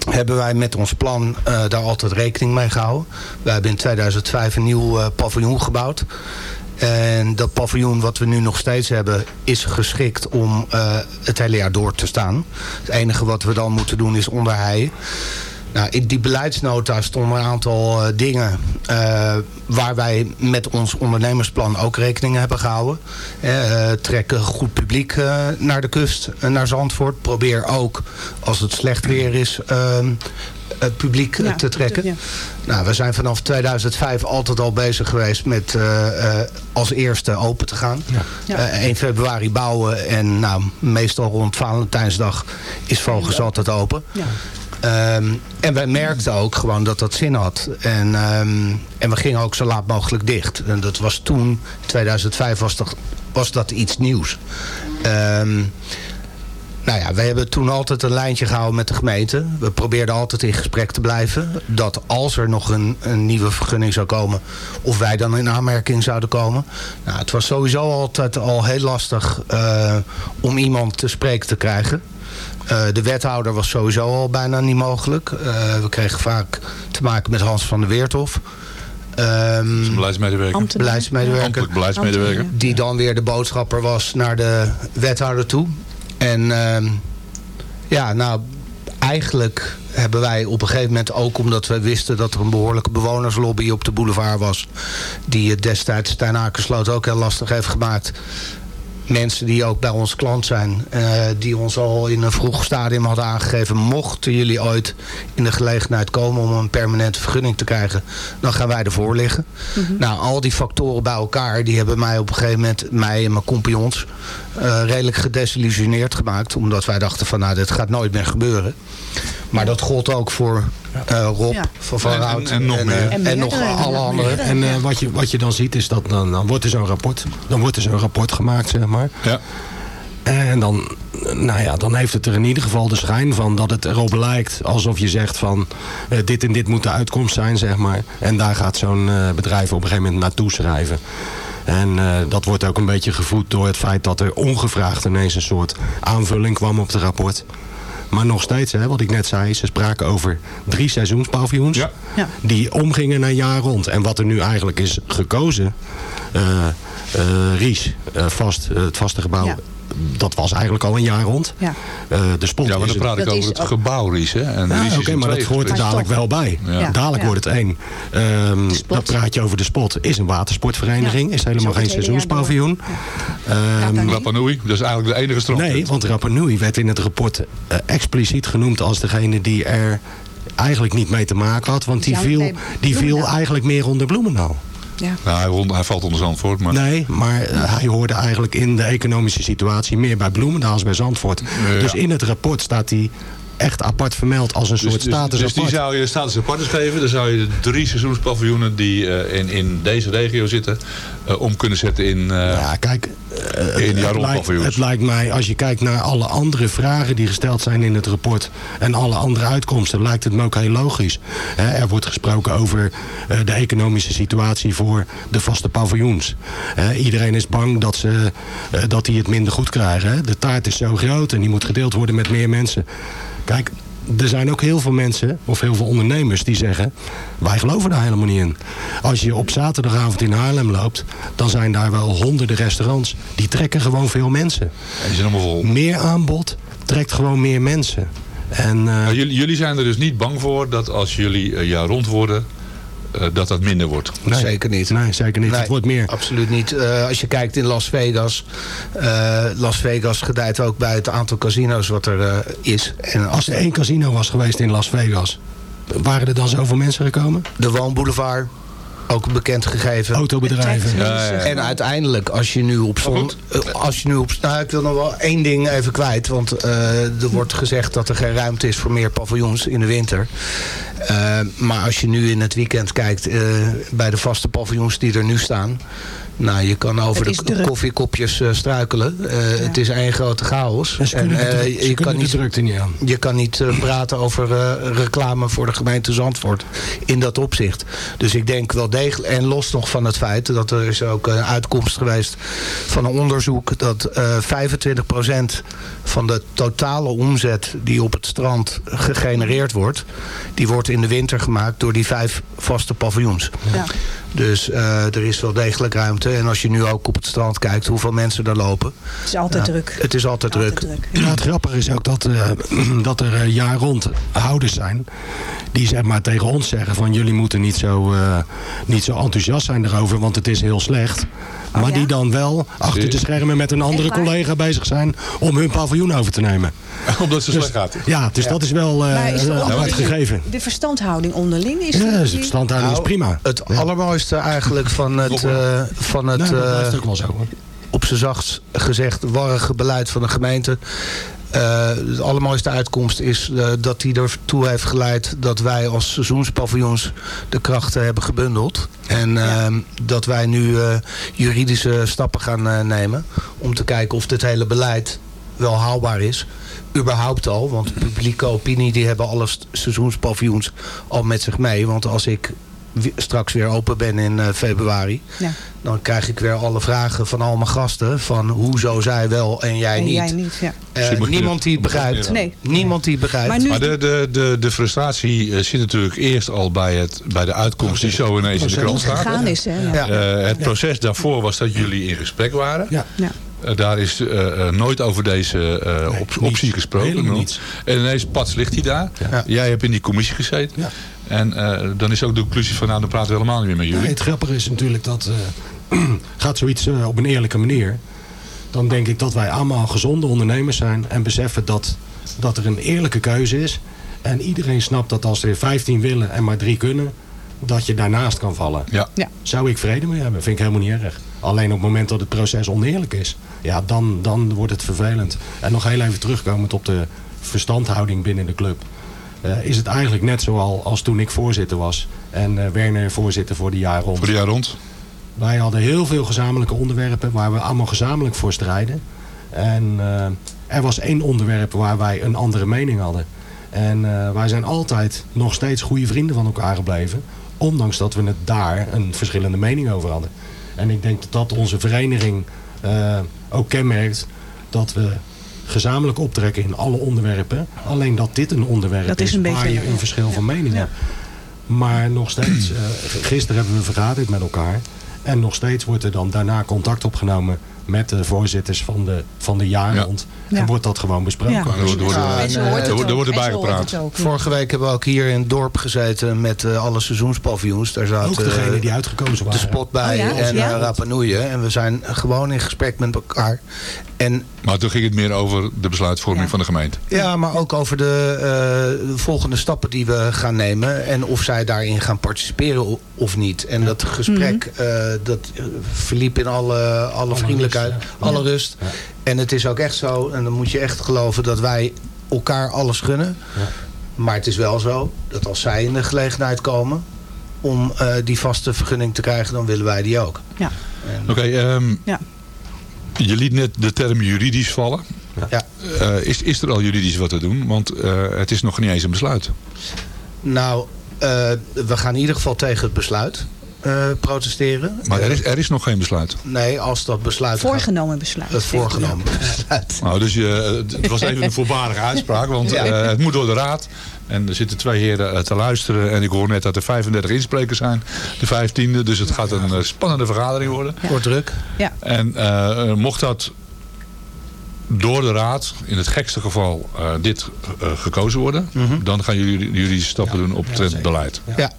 hebben wij met ons plan eh, daar altijd rekening mee gehouden. We hebben in 2005 een nieuw eh, paviljoen gebouwd. En dat paviljoen wat we nu nog steeds hebben is geschikt om eh, het hele jaar door te staan. Het enige wat we dan moeten doen is onderheien. Nou, in die beleidsnota stonden een aantal eh, dingen eh, waar wij met ons ondernemersplan ook rekening hebben gehouden. Eh, eh, trek goed publiek naar de kust, naar Zandvoort. Probeer ook, als het slecht weer is, ehm, publiek Ja, te trekken. ja. Nou, we zijn vanaf 2005 altijd al bezig geweest met eh, eh, als eerste open te gaan. Ja. Eh, 1 februari bouwen en nou, meestal rond Valentijnsdag is Vogels altijd open. Ja. Ehm, en wij merkten ook gewoon dat dat zin had. En, ehm, en we gingen ook zo laat mogelijk dicht. En dat was toen, 2005 was dat, was dat iets nieuws. Ehm, nou ja, wij hebben toen altijd een lijntje gehouden met de gemeente. We probeerden altijd in gesprek te blijven. Dat als er nog een, een nieuwe vergunning zou komen... of wij dan in aanmerking zouden komen. Nou, het was sowieso altijd al heel lastig eh, om iemand te spreken te krijgen. Eh, de wethouder was sowieso al bijna niet mogelijk. Eh, we kregen vaak te maken met Hans van der Weerthof. Ehm, beleidsmedewerker. Ambtenaar. beleidsmedewerker. Ambtelijk beleidsmedewerker. Die dan weer de boodschapper was naar de wethouder toe. En ehm, ja, nou, eigenlijk hebben wij op een gegeven moment ook omdat we wisten dat er een behoorlijke bewonerslobby op de boulevard was. Die het destijds Stijn Akersloot ook heel lastig heeft gemaakt. Mensen die ook bij ons klant zijn, eh, die ons al in een vroeg stadium hadden aangegeven, mochten jullie ooit in de gelegenheid komen om een permanente vergunning te krijgen, dan gaan wij ervoor liggen. Nou, al die factoren bij elkaar, die hebben mij op een gegeven moment, mij en mijn compagnons, eh, redelijk gedesillusioneerd gemaakt. Omdat wij dachten van, nou, dit gaat nooit meer gebeuren. Maar dat gold ook voor eh, Rob Ja. van Van En- en- Hout. en nog eh, meer. En en nog alle anderen. En eh, wat, je, wat je dan ziet is dat dan, dan wordt er zo'n rapport, dan wordt er zo'n rapport gemaakt, zeg maar. Ja. En dan, nou ja, dan heeft het er in ieder geval de schijn van dat het erop lijkt alsof je zegt van dit en dit moet de uitkomst zijn, zeg maar. En daar gaat zo'n eh, bedrijf op een gegeven moment naartoe schrijven. En eh, dat wordt ook een beetje gevoed door het feit dat er ongevraagd ineens een soort aanvulling kwam op het rapport. Maar nog steeds, hè, wat ik net zei, ze spraken over drie seizoenspaviljoens Ja. Ja. die omgingen naar jaar rond. En wat er nu eigenlijk is gekozen, eh eh, Ries, eh, vast, het vaste gebouw, Ja. Dat was eigenlijk al een jaar rond. Ja. Eh, de spot Ja, maar dan praat ik Dat over het gebouw, Ries. Hè? En ja, Ries is oké, maar dat hoort er dadelijk wel bij. Ja. Dadelijk Ja. wordt het één. Ehm, dan praat je over de spot. Is een watersportvereniging. Is helemaal geen seizoenspaviljoen. Ehm, Rapa Nui, dat is eigenlijk de enige stroom. nee, want Rapa Nui werd in het rapport eh, expliciet genoemd als degene die er eigenlijk niet mee te maken had. Want die viel, die viel eigenlijk meer onder Bloemendaal. Ja. Nou, hij, rond- hij valt onder Zandvoort, maar... Nee, maar eh, hij hoorde eigenlijk in de economische situatie meer bij Bloemendaal als bij Zandvoort. Dus in het rapport staat hij echt apart vermeld als een Dus, soort dus, status dus die apart. zou je status apart geven. Dan zou je de drie seizoenspaviljoenen die eh, in, in deze regio zitten... eh, om kunnen zetten in, eh Ja, kijk, in het, lijkt, het lijkt mij, als je kijkt naar alle andere vragen die gesteld zijn in het rapport en alle andere uitkomsten, lijkt het me ook heel logisch. Er wordt gesproken over de economische situatie voor de vaste paviljoens. Iedereen is bang dat, ze, dat die het minder goed krijgen. De taart is zo groot en die moet gedeeld worden met meer mensen. Kijk, er zijn ook heel veel mensen, of heel veel ondernemers, die zeggen... wij geloven daar helemaal niet in. Als je op zaterdagavond in Haarlem loopt... dan zijn daar wel honderden restaurants. Die trekken gewoon veel mensen. En die zijn allemaal vol. Meer aanbod trekt gewoon meer mensen. En, eh, jullie zijn er dus niet bang voor dat als jullie eh, jaar rond worden... eh, dat dat minder wordt. nee, Zeker niet. Nee, zeker niet. Nee, Het wordt meer. Absoluut niet. Eh, als je kijkt in Las Vegas. eh, Las Vegas gedijt ook bij het aantal casino's wat er eh, is. En Als er één casino was geweest in Las Vegas... waren er dan zoveel mensen gekomen? de woonboulevard, ook bekend gegeven. Autobedrijven. Ja, ja, ja. En uiteindelijk, als je nu op stond, eh, als je nu op, nou, ik wil nog wel één ding even kwijt, want eh, er wordt gezegd dat er geen ruimte is voor meer paviljoens in de winter. Eh, maar als je nu in het weekend kijkt eh, bij de vaste paviljoens die er nu staan, nou, je kan over de druk. koffiekopjes eh, struikelen. Eh, Het is één grote chaos. En eh, je kan niet drukte niet aan. je kan niet praten over eh, reclame voor de gemeente Zandvoort in dat opzicht. Dus ik denk wel degelijk, en los nog van het feit dat er is ook een uitkomst geweest van een onderzoek dat eh 25% van de totale omzet die op het strand gegenereerd wordt, die wordt in de winter gemaakt door die vijf vaste paviljoens. Ja. Dus eh, er is wel degelijk ruimte. En als je nu ook op het strand kijkt hoeveel mensen daar lopen. Het is altijd Ja, druk. Het is altijd, druk. Ja, het grappige is ook dat, eh, dat er eh, jaar rond houders zijn. Die zeg maar tegen ons zeggen van jullie moeten niet zo, eh, niet zo enthousiast zijn erover. Want het is heel slecht. Maar die dan wel achter de schermen met een andere collega bezig zijn om hun paviljoen over te nemen. Omdat ze slecht gaat. Ja, dus dat is wel eh Maar is de een apart onderling- gegeven. De verstandhouding onderling is... Ja, die- dus het standhouding is Nou, prima. Het allermooiste eigenlijk van het, eh, van het Nee, dat eh, ook wel zo. hoor. op z'n zachtst gezegd warrige beleid van de gemeente. Eh, de allermooiste uitkomst is eh, dat hij ertoe heeft geleid dat wij als seizoenspaviljoens de krachten hebben gebundeld. En eh, dat wij nu eh, juridische stappen gaan nemen om te kijken of dit hele beleid wel haalbaar is. Überhaupt al, want de publieke opinie die hebben alle seizoenspaviljoens al met zich mee. Want als ik straks weer open ben in eh, februari, Ja. dan krijg ik weer alle vragen van al mijn gasten. Van hoezo zij wel en jij En niet. jij niet, ja. Eh, niemand die het begrijpt. Nee. Niemand die het begrijpt. Maar nu- Maar de, de, de, de frustratie eh, zit natuurlijk eerst al bij, het, bij de uitkomst die zo ineens in de krant staat. gegaan is, hè? Ja. Ja. Eh, het proces daarvoor was dat jullie in gesprek waren. Ja. Eh, daar is eh, eh, nooit over deze eh, op- optie gesproken. Helemaal nog. niets. En ineens pats ligt hij daar. Ja. Jij hebt in die commissie gezeten. Ja. En eh, dan is ook de conclusie van nou dan praten we helemaal niet meer met jullie. Nee, het grappige is natuurlijk dat eh, gaat zoiets op een eerlijke manier. Dan denk ik dat wij allemaal gezonde ondernemers zijn en beseffen dat, dat er een eerlijke keuze is. En iedereen snapt dat als er 15 willen en maar drie kunnen, dat je daarnaast kan vallen. Ja. Ja. Zou ik vrede mee hebben? Vind ik helemaal niet erg. Alleen op het moment dat het proces oneerlijk is, ja, dan, dan wordt het vervelend. En nog heel even terugkomend op de verstandhouding binnen de club. eh, is het eigenlijk net zoals als toen ik voorzitter was. En eh, Werner voorzitter voor de jaar rond. Voor de jaar rond. Wij hadden heel veel gezamenlijke onderwerpen waar we allemaal gezamenlijk voor strijden. En eh, er was één onderwerp waar wij een andere mening hadden. En eh, wij zijn altijd nog steeds goede vrienden van elkaar gebleven. Ondanks dat we het daar een verschillende mening over hadden. En ik denk dat dat onze vereniging eh, ook kenmerkt. Dat we gezamenlijk optrekken in alle onderwerpen. Alleen dat dit een onderwerp Dat is een waar beetje- je een verschil van mening hebt. Maar nog steeds, eh, gisteren hebben we vergaderd met elkaar. En nog steeds wordt er dan daarna contact opgenomen met de voorzitters van de, van de jaarrond. En Ja. wordt dat gewoon besproken. Ja. Er wordt- er wordt- erbij gepraat. ook, ja. Vorige week hebben we ook hier in het dorp gezeten met eh, alle seizoenspaviljoens. Daar zaten Ook degene eh, die uitgekozen waren. De spot bij Oh ja? en eh, Nui. En we zijn gewoon in gesprek met elkaar. En Maar toen ging het meer over de besluitvorming van de gemeente. ja, maar ook over de, eh, de volgende stappen die we gaan nemen. En of zij daarin gaan participeren of niet. En dat gesprek eh, dat eh, verliep in alle, alle vriendelijkheid, rust, alle Ja. rust. En het is ook echt zo, en dan moet je echt geloven dat wij elkaar alles gunnen. Maar het is wel zo dat als zij in de gelegenheid komen om eh, die vaste vergunning te krijgen, dan willen wij die ook. Ja. Oké, ehm, Ja. je liet net de term juridisch vallen. Ja. Eh, is, is er al juridisch wat te doen? Want eh, het is nog niet eens een besluit. Nou, eh, we gaan in ieder geval tegen het besluit eh, protesteren. Maar er is, er is nog geen besluit. Nee, als dat besluit... Voorgenomen besluit. Het voorgenomen besluit. Nou, dus je, het was even een voorbarige uitspraak, want Ja. eh, het moet door de raad. En er zitten twee heren eh, te luisteren. En ik hoor net dat er 35 insprekers zijn. De 15e. Dus het gaat een spannende vergadering worden. Wordt druk. Ja. En eh, mocht dat door de raad, in het gekste geval, eh, dit eh, gekozen worden. Dan gaan jullie juridische stappen doen op het beleid. Ja.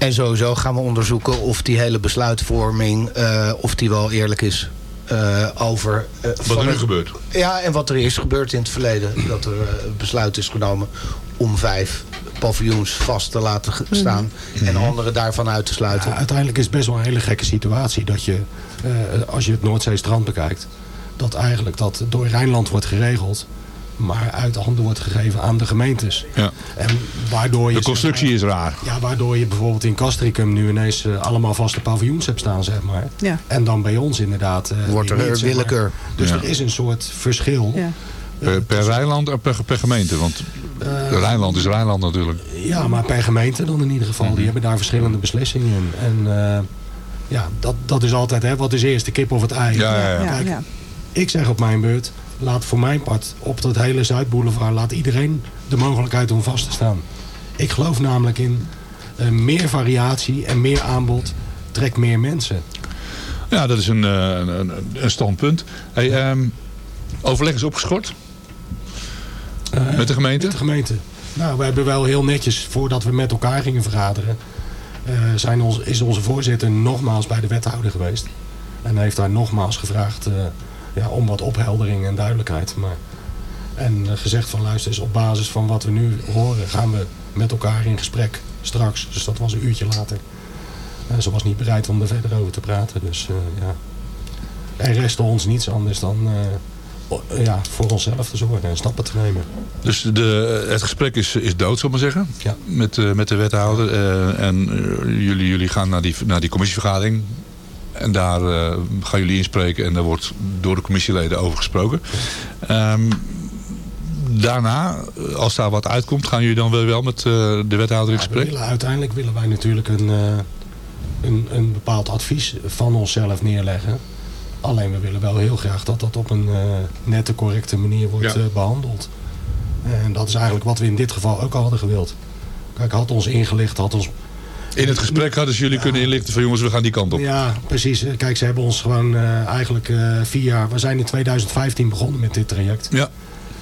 En sowieso gaan we onderzoeken of die hele besluitvorming, eh, of die wel eerlijk is eh, over... eh, Wat er nu het- gebeurt. Ja, en wat er is gebeurd in het verleden. Dat er besluit is genomen om vijf paviljoens vast te laten ge- staan. En andere daarvan uit te sluiten. Ja, uiteindelijk is het best wel een hele gekke situatie. Dat je, eh, als je het Noordzeestrand bekijkt, dat eigenlijk dat door Rijnland wordt geregeld. Maar uit handen wordt gegeven aan de gemeentes. Ja. En waardoor je, De constructie is raar. Ja, waardoor je bijvoorbeeld in Castricum nu ineens eh, allemaal vaste paviljoens hebt staan, zeg maar. Ja. En dan bij ons inderdaad. eh, Wordt er weer niet, zeg maar. willekeur. Dus Ja. er is een soort verschil. Ja. Per, per Rijnland en per, per gemeente. Want Rijnland is Rijnland natuurlijk. Ja, maar per gemeente dan in ieder geval. Mhm. Die hebben daar verschillende beslissingen in. En eh, ja, dat, dat is altijd, hè, wat is eerst, de kip of het ei? Ja, ja, ja. Kijk, ja. ik zeg op mijn beurt, laat voor mijn part op dat hele Zuidboulevard, laat iedereen de mogelijkheid om vast te staan. Ik geloof namelijk in eh, meer variatie en meer aanbod trekt meer mensen. Ja, dat is een, eh, een, een, standpunt. Hey, ehm, overleg is opgeschort. met de gemeente? Met de gemeente. Nou, we hebben wel heel netjes, voordat we met elkaar gingen vergaderen, eh, zijn ons, is onze voorzitter nogmaals bij de wethouder geweest. En heeft daar nogmaals gevraagd eh, ja, om wat opheldering en duidelijkheid. Maar, en eh, gezegd van luister eens, op basis van wat we nu horen gaan we met elkaar in gesprek straks. Dus dat was een uurtje later. Eh, ze was niet bereid om er verder over te praten. Dus eh, ja, er restte ons niets anders dan ja, voor onszelf te zorgen en stappen te nemen. Dus de, het gesprek is, is dood, zal ik maar zeggen. Ja. Met, met de wethouder. En jullie, jullie gaan naar die, naar die commissievergadering. En daar eh, gaan jullie inspreken. En daar wordt door de commissieleden over gesproken. Ehm, daarna, eh, als daar wat uitkomt, gaan jullie dan wel, wel met eh, de wethouder in gesprek? willen, uiteindelijk willen wij natuurlijk een, een, een bepaald advies van onszelf neerleggen. Alleen we willen wel heel graag dat dat op een nette, correcte manier wordt Ja. eh, behandeld. En dat is eigenlijk wat we in dit geval ook al hadden gewild. Kijk, had ons ingelicht, had ons... In het gesprek hadden ze jullie kunnen inlichten van jongens, we gaan die kant op. Ja, precies. Kijk, ze hebben ons gewoon eh, eigenlijk eh, vier jaar... We zijn in 2015 begonnen met dit traject. Ja.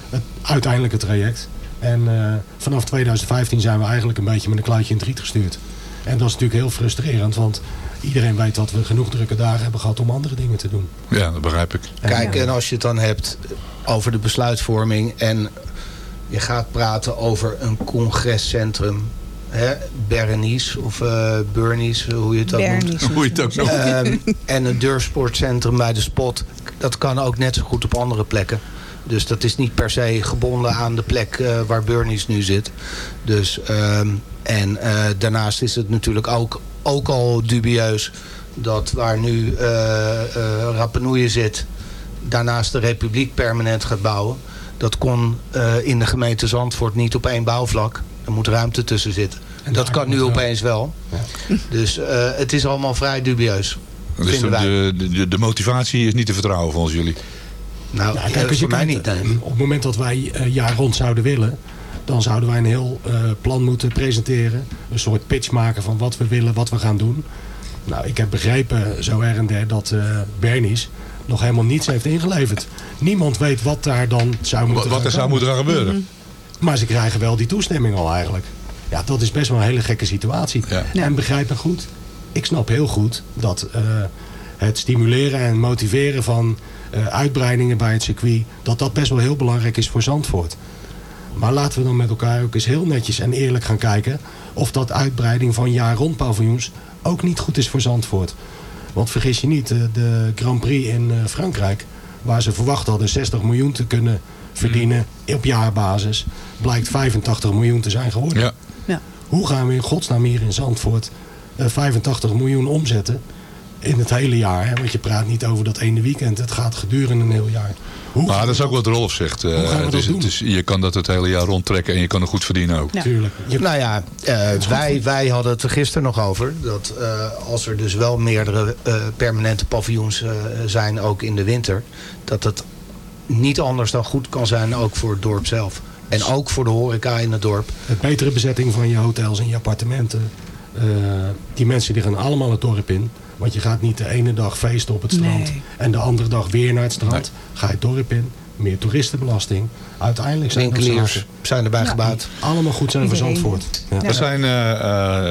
Het uiteindelijke traject. En eh, vanaf 2015 zijn we eigenlijk een beetje met een kluitje in het riet gestuurd. En dat is natuurlijk heel frustrerend, want iedereen weet dat we genoeg drukke dagen hebben gehad om andere dingen te doen. Ja, dat begrijp ik. Kijk, en als je het dan hebt over de besluitvorming en je gaat praten over een congrescentrum. Hè, Berenice of eh Burnies, hoe je het ook Bernice noemt. Hoe je het ook noemt. Ehm, en een deursportcentrum bij de spot. Dat kan ook net zo goed op andere plekken. Dus dat is niet per se gebonden aan de plek eh, waar Burnies nu zit. Dus, ehm, en eh, daarnaast is het natuurlijk ook, ook al dubieus dat waar nu eh eh, Rappenouille zit, daarnaast de Republiek permanent gaat bouwen. Dat kon eh, in de gemeente Zandvoort niet op één bouwvlak. Er moet ruimte tussen zitten. En dat kan nu opeens wel. Dus eh, het is allemaal vrij dubieus. Dus de, de, de, motivatie is niet te vertrouwen volgens jullie. Nou, Ja, kijk, als je kijkt, eh, op het moment dat wij eh, jaar rond zouden willen, dan zouden wij een heel eh, plan moeten presenteren. Een soort pitch maken van wat we willen, wat we gaan doen. Nou, ik heb begrepen, zo er en der, dat eh Bernies nog helemaal niets heeft ingeleverd. Niemand weet wat daar dan zou moeten wat er gaan zou moeten gaan gebeuren. Mhm. Maar ze krijgen wel die toestemming al eigenlijk. Ja, dat is best wel een hele gekke situatie. En begrijp me goed, ik snap heel goed dat eh, het stimuleren en motiveren van eh, uitbreidingen bij het circuit, dat dat best wel heel belangrijk is voor Zandvoort. Maar laten we dan met elkaar ook eens heel netjes en eerlijk gaan kijken of dat uitbreiding van jaar rond paviljoens ook niet goed is voor Zandvoort. Want vergis je niet, eh, de Grand Prix in eh, Frankrijk, waar ze verwacht hadden 60 miljoen te kunnen verdienen op jaarbasis, blijkt 85 miljoen te zijn geworden. Ja. Ja. Hoe gaan we in godsnaam hier in Zandvoort eh, 85 miljoen omzetten in het hele jaar? Hè? Want je praat niet over dat ene weekend, het gaat gedurende een heel jaar. Hoe maar dat is ook wat Rolf zegt. eh, Hoe gaan we het dat is, het is, je kan dat het hele jaar rondtrekken en je kan er goed verdienen ook. Tuurlijk. Nou ja, eh, wij, wij hadden het er gisteren nog over. Dat eh, als er dus wel meerdere eh, permanente paviljoens eh, zijn, ook in de winter. Dat het niet anders dan goed kan zijn, ook voor het dorp zelf. En ook voor de horeca in het dorp. Het betere bezetting van je hotels en je appartementen. eh, die mensen die gaan allemaal het dorp in. Want je gaat niet de ene dag feesten op het strand. Nee. En de andere dag weer naar het strand. Ga je het dorp in. Meer toeristenbelasting. Uiteindelijk zijn dat Winkeliers zijn erbij Ja, gebouwd. die Allemaal goed zijn voor. Zandvoort. Ja. Dat, zijn, eh,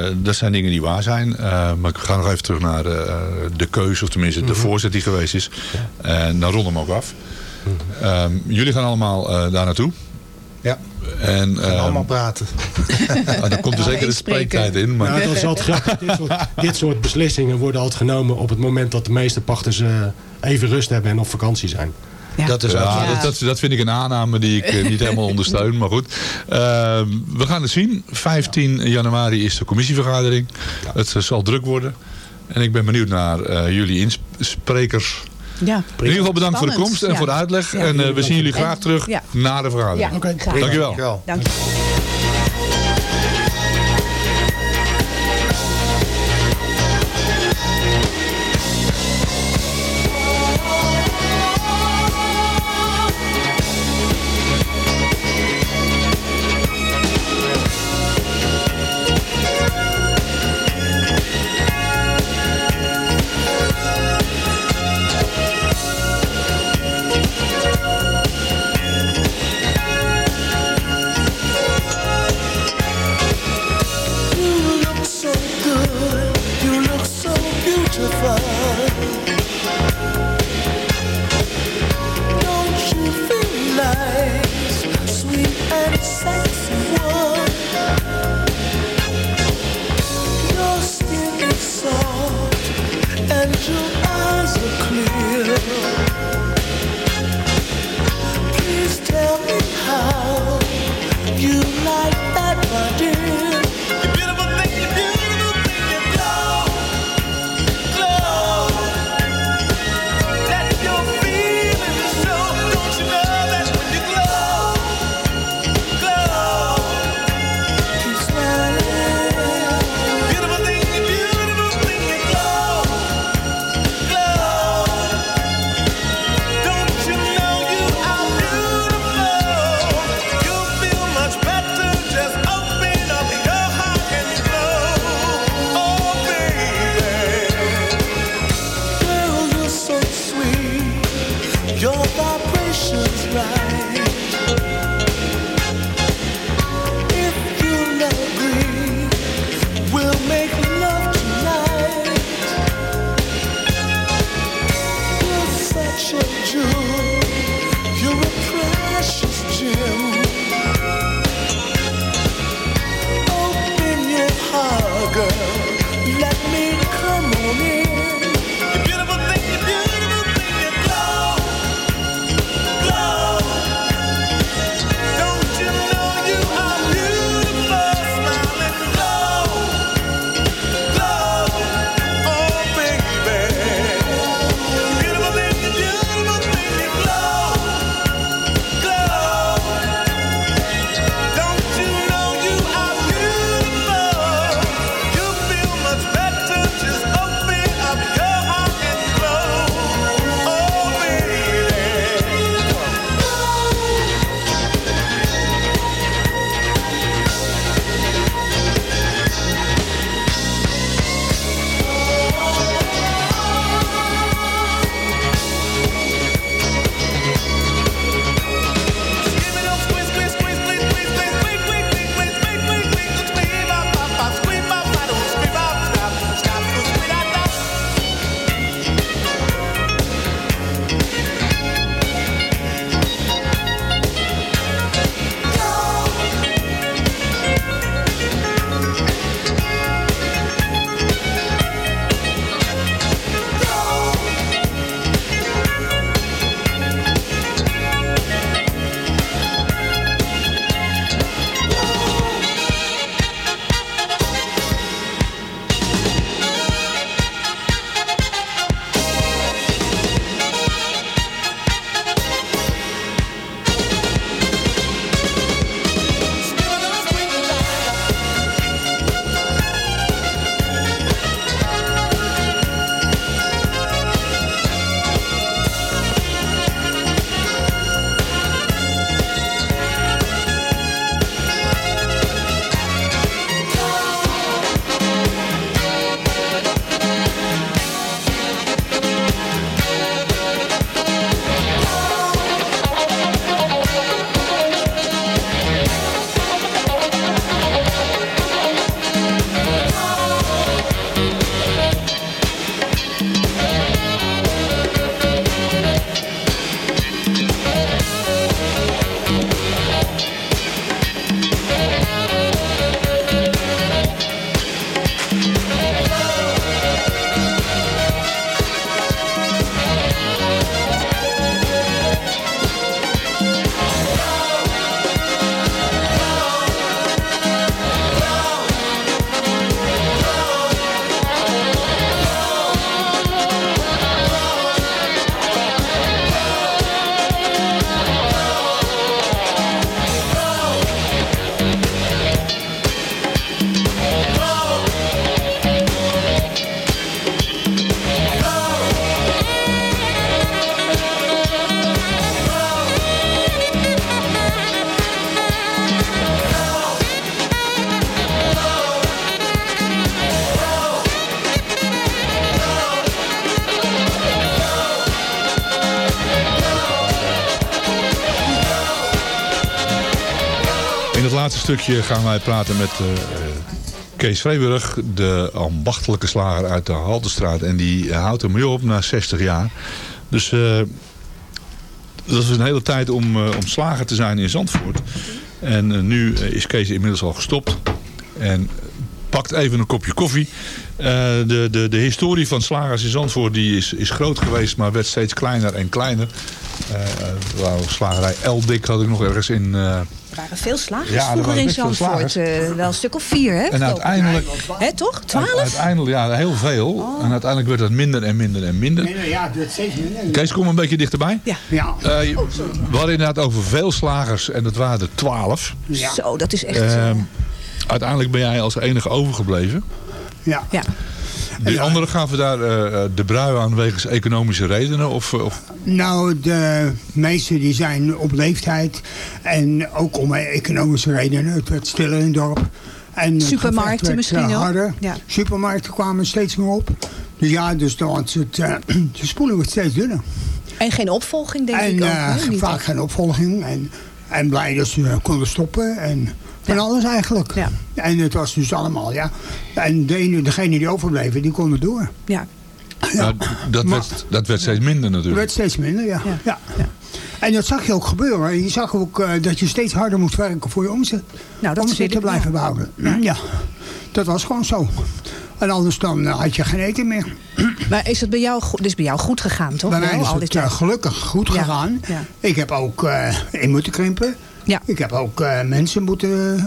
eh, dat zijn dingen die waar zijn. Eh, maar ik ga nog even terug naar eh, de keuze, of tenminste de Mhm. voorzet die geweest is. En dan rond hem ook af. Ehm, jullie gaan allemaal eh, daar naartoe. Ja. En, Gaan ehm, allemaal praten. ah, dan komt er zeker de spreektijd in. Maar... Nou, dat is altijd grappig. Dit soort, dit soort beslissingen worden altijd genomen op het moment dat de meeste pachters eh, even rust hebben en op vakantie zijn. Dat is ja, dat, dat, vind ik een aanname die ik eh, niet helemaal ondersteun. Maar goed, Ehm, we gaan het zien. 15 januari is de commissievergadering. Het zal druk worden. En ik ben benieuwd naar eh, jullie insprekers. Ja. In ieder geval bedankt voor de komst en ja. voor de uitleg. Ja. en eh, we zien jullie graag En- terug ja. na de vergadering. Ja, Oké, graag. Dankjewel. Stukje gaan wij praten met eh, Kees Vreeburg, de ambachtelijke slager uit de Haltestraat. En die houdt ermee op na 60 jaar. Dus eh, dat is een hele tijd om, eh, om slager te zijn in Zandvoort. En nu is Kees inmiddels al gestopt. En pakt even een kopje koffie. Eh, de, de, de historie van slagers in Zandvoort die is, is groot geweest, maar werd steeds kleiner en kleiner. Wauw, slagerij Eldik had ik nog ergens in... eh, Er waren veel slagers Ja, er vroeger in Zandvoort. wel een stuk of vier, hè? En uiteindelijk- Hè, toch? Twaalf? Uiteindelijk, ja, heel veel. En uiteindelijk werd het minder en minder en minder. ja, dat steeds minder. Kees, kom een beetje dichterbij. Ja. Ja. Eh, je- we hadden inderdaad over veel slagers en dat waren er twaalf. Zo, dat is echt... Ehm, uiteindelijk ben jij als enige overgebleven. Ja. ja. De anderen gaven daar eh, eh, de brui aan wegens economische redenen? Of, eh, of, Nou, de meesten die zijn op leeftijd. En ook om economische redenen. Het werd stiller in het dorp. En Supermarkten werd, misschien ook? harder. Ja. Supermarkten kwamen steeds meer op. Dus ja, dus dan was het, de spoeling wordt steeds dunner. En geen opvolging, denk en ik ook. vaak geen opvolging. En, en blij dat ze konden stoppen. En van alles eigenlijk. En het was dus allemaal, ja. En de ene, degene die overbleven, die konden door. Ja. Nou, dat, werd, dat werd steeds minder Het natuurlijk. werd steeds minder, ja. ja. En dat zag je ook gebeuren. Je zag ook eh, dat je steeds harder moest werken voor je omzet. Nou, dat omzet te blijven behouden. Ja. dat was gewoon zo. En anders dan eh, had je geen eten meer. Maar is het bij jou, is bij jou goed gegaan, toch? Bij mij is al het dit eh, gelukkig goed Ja. gegaan. Ja. Ik heb ook eh, in moeten krimpen. Ja. Ik heb ook eh, mensen moeten,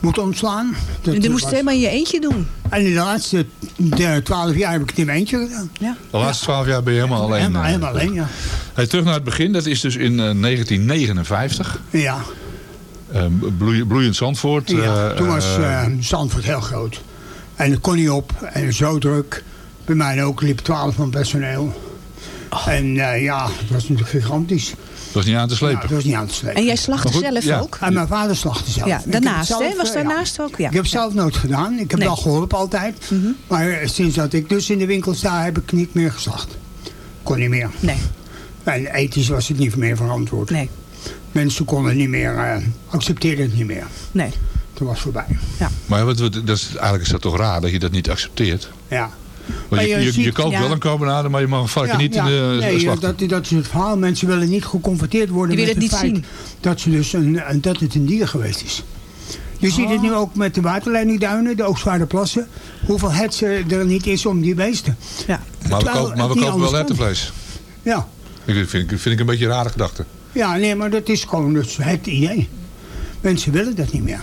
moeten ontslaan. Dat En die was- moest het helemaal in je eentje doen. En in de laatste de, twaalf jaar heb ik het in mijn eentje gedaan. Ja. De laatste twaalf jaar ben je helemaal alleen. Helemaal, eh. helemaal alleen, ja. Hey, terug naar het begin, dat is dus in eh, 1959. Ja. Eh, bloei- bloeiend Zandvoort. Ja, toen was Zandvoort heel groot. En het kon niet op. En zo druk. Bij mij ook liep 12 man personeel. Oh. En eh, ja, het was natuurlijk gigantisch. Dat was niet aan te slepen. Ja, dat was niet aan te slepen. En jij slachtte Maar goed, zelf ja. ook? En mijn vader slachtte zelf. Ja, daarnaast? Was daarnaast ook? Ja. Ik heb zelf nooit gedaan. Ik heb Nee. wel geholpen altijd. Maar eh, sinds dat ik dus in de winkel sta, heb ik niet meer geslacht. Kon niet meer. Nee. En ethisch was het niet meer verantwoord. Nee. Mensen konden niet meer, eh accepteerden het niet meer. Nee. Toen was het voorbij. Maar wat, wat- dat is, eigenlijk is dat toch raar dat je dat niet accepteert? Ja. Want je, Maar je je, je ziet- koopt ja. wel een carbonade, maar je mag een varken niet in de nee, dat, dat is het verhaal. Mensen willen niet geconfronteerd worden Die met het het feit niet dat, ze dus een, dat het een dier geweest is. Je ziet het nu ook met de waterleidingduinen, de Oostvaarderplassen. Hoeveel hetze er niet is om die beesten. Ja. Maar we, kopen, maar we het kopen wel hertenvlees. Ja. Ik vind, vind ik een beetje een rare gedachte. ja, nee, maar dat is gewoon dus het idee. Mensen willen dat niet meer.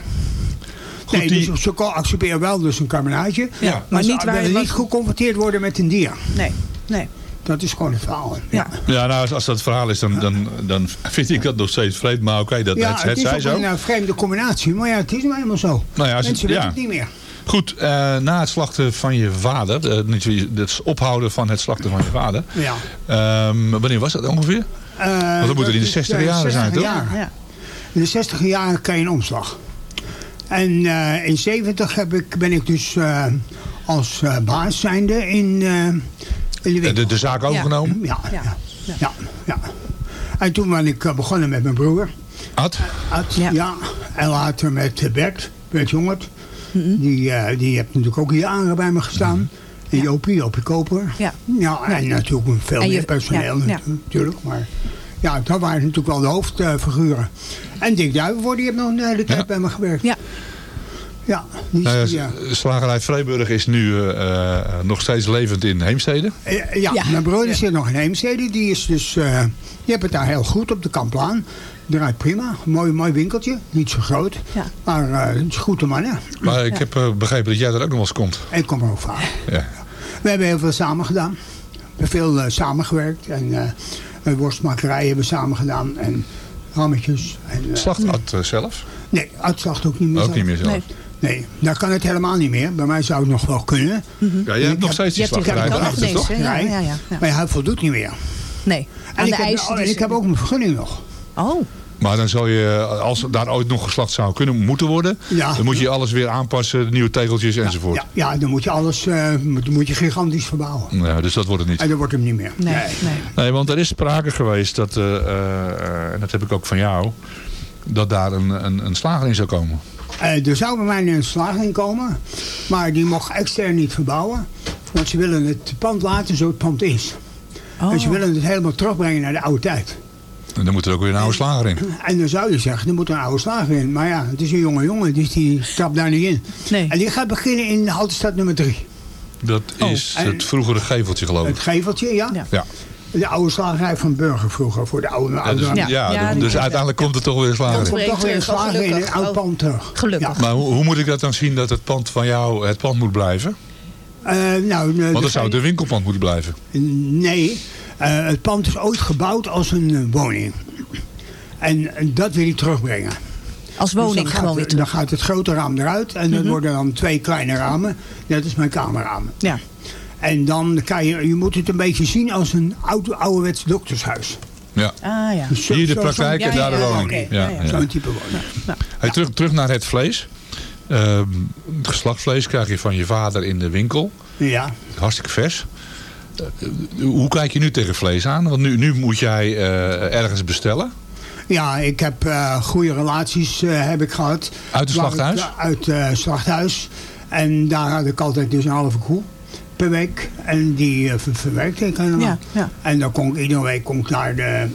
Nee, die- dus ze accepteren wel dus een. Ja, maar, maar niet willen niet geconfronteerd worden met een dier. Nee. Nee. Dat is gewoon het verhaal. Ja. Ja, nou, als, als dat het verhaal is, dan, dan, dan vind ik dat nog steeds vreemd. Maar oké, dat Ja, het, het het is zij ook zo. een eh, vreemde combinatie. Maar ja, het is nou helemaal zo. Nou ja, als het- Mensen willen ja. het niet meer. Goed, eh, na het slachten van je vader, niet je- het ophouden van het slachten van je vader. Ja. Ehm, wanneer was dat ongeveer? Eh, Want dat moet er in de is, 60 eh, jaren zijn, 60 toch? jaar. Ja. In de 60 jaren krijg je een omslag. En eh, in 70 heb ik, ben ik dus eh, als eh, baas zijnde in, eh, in de winkel. De, de zaak overgenomen? Ja, ja, ja. ja, En toen ben ik begonnen met mijn broer. Ad? Ad, ja. En later met Bert, Bert Jongert. Die, eh, die heeft natuurlijk ook hier aan bij me gestaan. En Jopie, Jopie Koper. Ja. Ja, en natuurlijk veel En je- meer personeel ja, ja. natuurlijk. Maar ja, dat waren natuurlijk wel de hoofdfiguren. en Dick Duivenvoort, die heeft nog een hele tijd bij me gewerkt. Ja. Ja, die Nou ja, is, ja. Slagerij Vreeburg is nu eh, eh, nog steeds levend in Heemstede. Eh, ja, mijn broer zit nog in Heemstede. Die is dus, eh, die heeft het daar heel goed op de Kamplaan. Draait prima. Mooi, mooi winkeltje. Niet zo groot. Ja. Maar het is goed te mannen. Maar ik heb begrepen dat jij er ook nog wel eens komt. Ik kom er ook vaak. Ja. We hebben heel veel samen gedaan. We hebben veel samengewerkt. En eh, eh, worstmakerij hebben we samen gedaan. En rammetjes. En, eh, Slacht Ad eh, zelf? Nee, uitslacht ook niet meer Ook zelf. niet meer zelf. Nee. Nee, daar kan het helemaal niet meer. Bij mij zou het nog wel kunnen. Ja, je hebt nog steeds die slachterij steeds, toch? Ja, Nee. ja, ja, ja. Maar hij voldoet niet meer. Nee. En ik, heb, oh, en ik heb ook mijn vergunning nog. Oh. Maar dan zou je, als daar ooit nog geslacht zou kunnen moeten worden, Ja. dan moet je alles weer aanpassen, de nieuwe tegeltjes enzovoort. Ja, ja, dan moet je alles eh, moet, moet je gigantisch verbouwen. Ja, dus dat wordt het niet. En dat wordt hem niet meer. Nee, nee. Nee, want er is sprake geweest dat, eh, eh, en dat heb ik ook van jou, dat daar een, een, een slager in zou komen. Er zou bij mij een slager in komen, maar die mocht extern niet verbouwen. Want ze willen het pand laten zoals het pand is. Oh. En ze willen het helemaal terugbrengen naar de oude tijd. En dan moet er ook weer een oude slager in. En dan zou je zeggen, er moet een oude slager in. Maar ja, het is een jonge jongen, dus die trapt daar niet in. En die gaat beginnen in Haltestad nummer 3. Dat is en- het vroegere geveltje geloof ik. Het geveltje, ja. Ja. De oude slagerij van Burger vroeger, voor de oude... Ja, dus, oude ja, dus uiteindelijk komt er toch weer een slager Er in. komt toch weer een slager in een oud pand terug. Gelukkig. Maar hoe, hoe moet ik dat dan zien dat het pand van jou het pand moet blijven? Eh, nou, eh, Want dan de- zou het een winkelpand moeten blijven. Nee, het pand is ooit gebouwd als een eh, woning. En eh, dat wil hij terugbrengen. Als Dus woning dan gaat, gewoon weer terug. Dan gaat het grote raam eruit en dat Mhm. worden dan twee kleine ramen. Net als mijn kamerramen. Ja. En dan kan je, je moet het een beetje zien als een oude, ouderwets doktershuis. Ja. Ah ja. Zo- Hier de praktijk en daar de woning. Ja. Zo'n type woning. Hey, terug, terug naar het vlees. Ehm, het geslachtsvlees krijg je van je vader in de winkel. Ja. Hartstikke vers. Hoe kijk je nu tegen vlees aan? Want nu, nu moet jij eh, ergens bestellen. Ja, ik heb eh, goede relaties eh, heb ik gehad. Uit het slachthuis? ik- uit het slachthuis. En daar had ik altijd dus een halve koe per week. En die ver- verwerkte ik helemaal. Ja, ja. En dan kon ik iedere week kon ik daar de,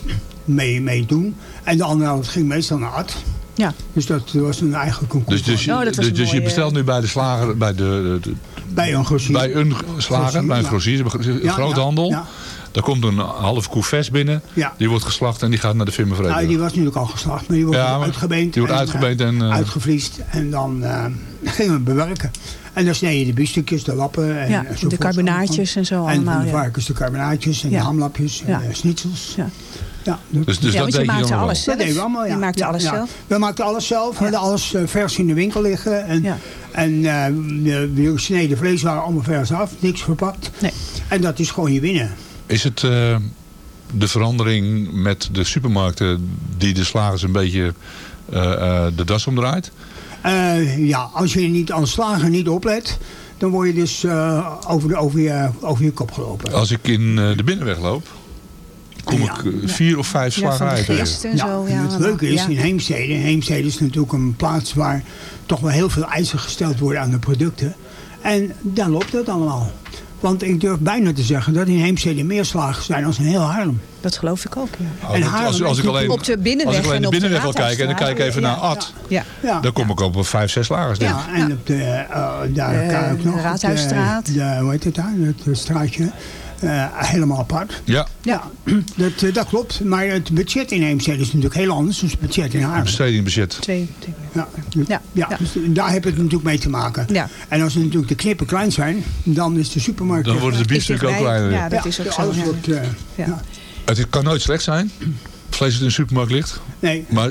mee, mee doen. En de andere helft ging meestal naar Ad. Ja. Dus dat was een eigen concours. Dus, dus, je- dus, dus je bestelt nu bij de slager, bij, de, de- Bij een grossier. bij een slager, Grossier, bij een ja. grossier, een Ja, groothandel. ja, ja. Daar komt een half koe binnen. Ja. Die wordt geslacht en die gaat naar de firma Nou, die was natuurlijk al geslacht, maar die wordt Ja, maar uitgebeend. die wordt en, uitgebeend eh, en, eh, uitgevriest. En dan eh, gingen we bewerken. En dan snij je de biefstukjes, de lappen. En, Ja, de carbonaatjes en zo En allemaal, van de ja. varkens de carbonaatjes en Ja. de hamlapjes en Ja. de schnitzels. Ja. Ja, Dus, dus Ja, dat want je maakte alles dat deden we allemaal, ja. Je maakte Ja, alles ja. zelf? We maakten alles zelf. We hadden alles eh, vers in de winkel liggen. En, en eh, de, de gesneden vlees waren allemaal vers af. Niks verpakt. Nee. En dat is gewoon je winnen. Is het eh, de verandering met de supermarkten die de slagers een beetje eh, eh, de das omdraait? Eh, ja, als je niet aan slagen niet oplet, dan word je dus eh, over, de, over, je, over je kop gelopen. Als ik in eh, de binnenweg loop, kom ik eh, vier of vijf slagerijen tegen. en. Ja, en het leuke is, ja. in Heemstede, Heemstede is natuurlijk een plaats waar toch wel heel veel eisen gesteld worden aan de producten. En daar loopt het allemaal. Want ik durf bijna te zeggen dat in Heemstede meer slagers zijn dan in heel Haarlem. Dat geloof ik ook, ja. Als, Haarlem als, als ik alleen, Op de binnenweg als ik alleen en de op de binnenweg wil kijken en dan kijk ik even naar Ad, Ja. Ja. dan kom ik op een vijf, zes slagers. denk. Ja, en op de, eh, daar Eh, kan ik nog... de Raadhuisstraat. De, de, hoe heet het daar? Het straatje. Eh, helemaal apart. Ja, Ja, dat, eh, dat klopt. Maar het budget in Heemstede is natuurlijk heel anders dan het budget in Haarlem. bestedingbudget. Twee, twee. Ja, Ja, ja, ja. dus daar heb je het natuurlijk mee te maken. Ja. En als natuurlijk de knippen klein zijn, dan is de supermarkt... Dan worden de biefstukken ook kleiner. Ja, dat is ook zo. alles ja. wordt, eh, Ja. ja. Het kan nooit slecht zijn. Vlees dat in de supermarkt ligt. Nee. Maar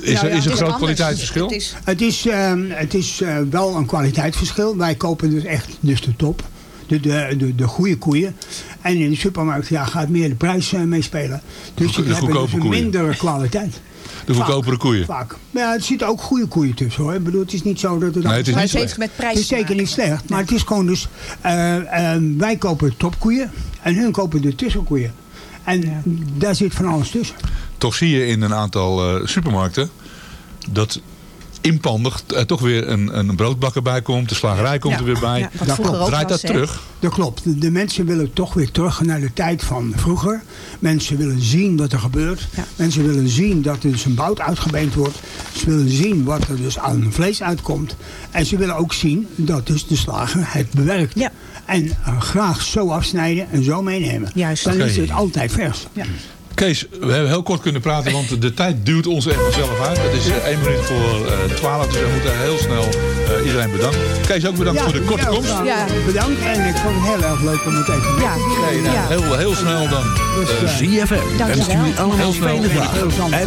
is Ja, er, is het er een groot anders. kwaliteitsverschil? Het is, Het is, ehm, het is eh, wel een kwaliteitsverschil. Wij kopen dus echt dus de top. De, de, de, de goede koeien. En in de supermarkt ja, gaat meer de prijs eh, meespelen. Dus De die hebben goedkope dus een koeien. mindere kwaliteit. De goedkopere koeien. Vaak. Maar ja, er zitten ook goede koeien tussen hoor. Ik bedoel, het is niet zo dat het... Nee, het is maar niet slecht. met prijs Het is zeker niet slecht. Maar het is gewoon dus... eh, eh, wij kopen topkoeien. En hun kopen de tussenkoeien. En daar zit van alles tussen. Toch zie je in een aantal eh, supermarkten dat inpandig er toch weer een, een broodbakker bij komt. De slagerij komt Ja. er weer bij. Ja, Dat klopt. ook Draait dat terug? Dat klopt. De, de mensen willen toch weer terug naar de tijd van vroeger. Mensen willen zien wat er gebeurt. Ja. Mensen willen zien dat er dus een bout uitgebeend wordt. Ze willen zien wat er dus aan vlees uitkomt. En ze willen ook zien dat dus de slager het bewerkt. Ja. En eh, graag zo afsnijden en zo meenemen. Juist. Dan is het altijd vers. Ja. Kees, we hebben heel kort kunnen praten, want de tijd duwt ons echt vanzelf uit. Het is eh, één minuut voor eh, twaalf, dus we moeten heel snel eh, iedereen bedanken. Kees, ook bedankt voor de korte ja, komst. ja. Bedankt. En ik vond het heel erg leuk om het even Ja. te doen. Nee, nou, Ja. heel, heel snel dan. Dus, eh, eh, ZFM. Dankjewel. Wenst jullie allemaal Heel snel. fijne dagen. Snel. En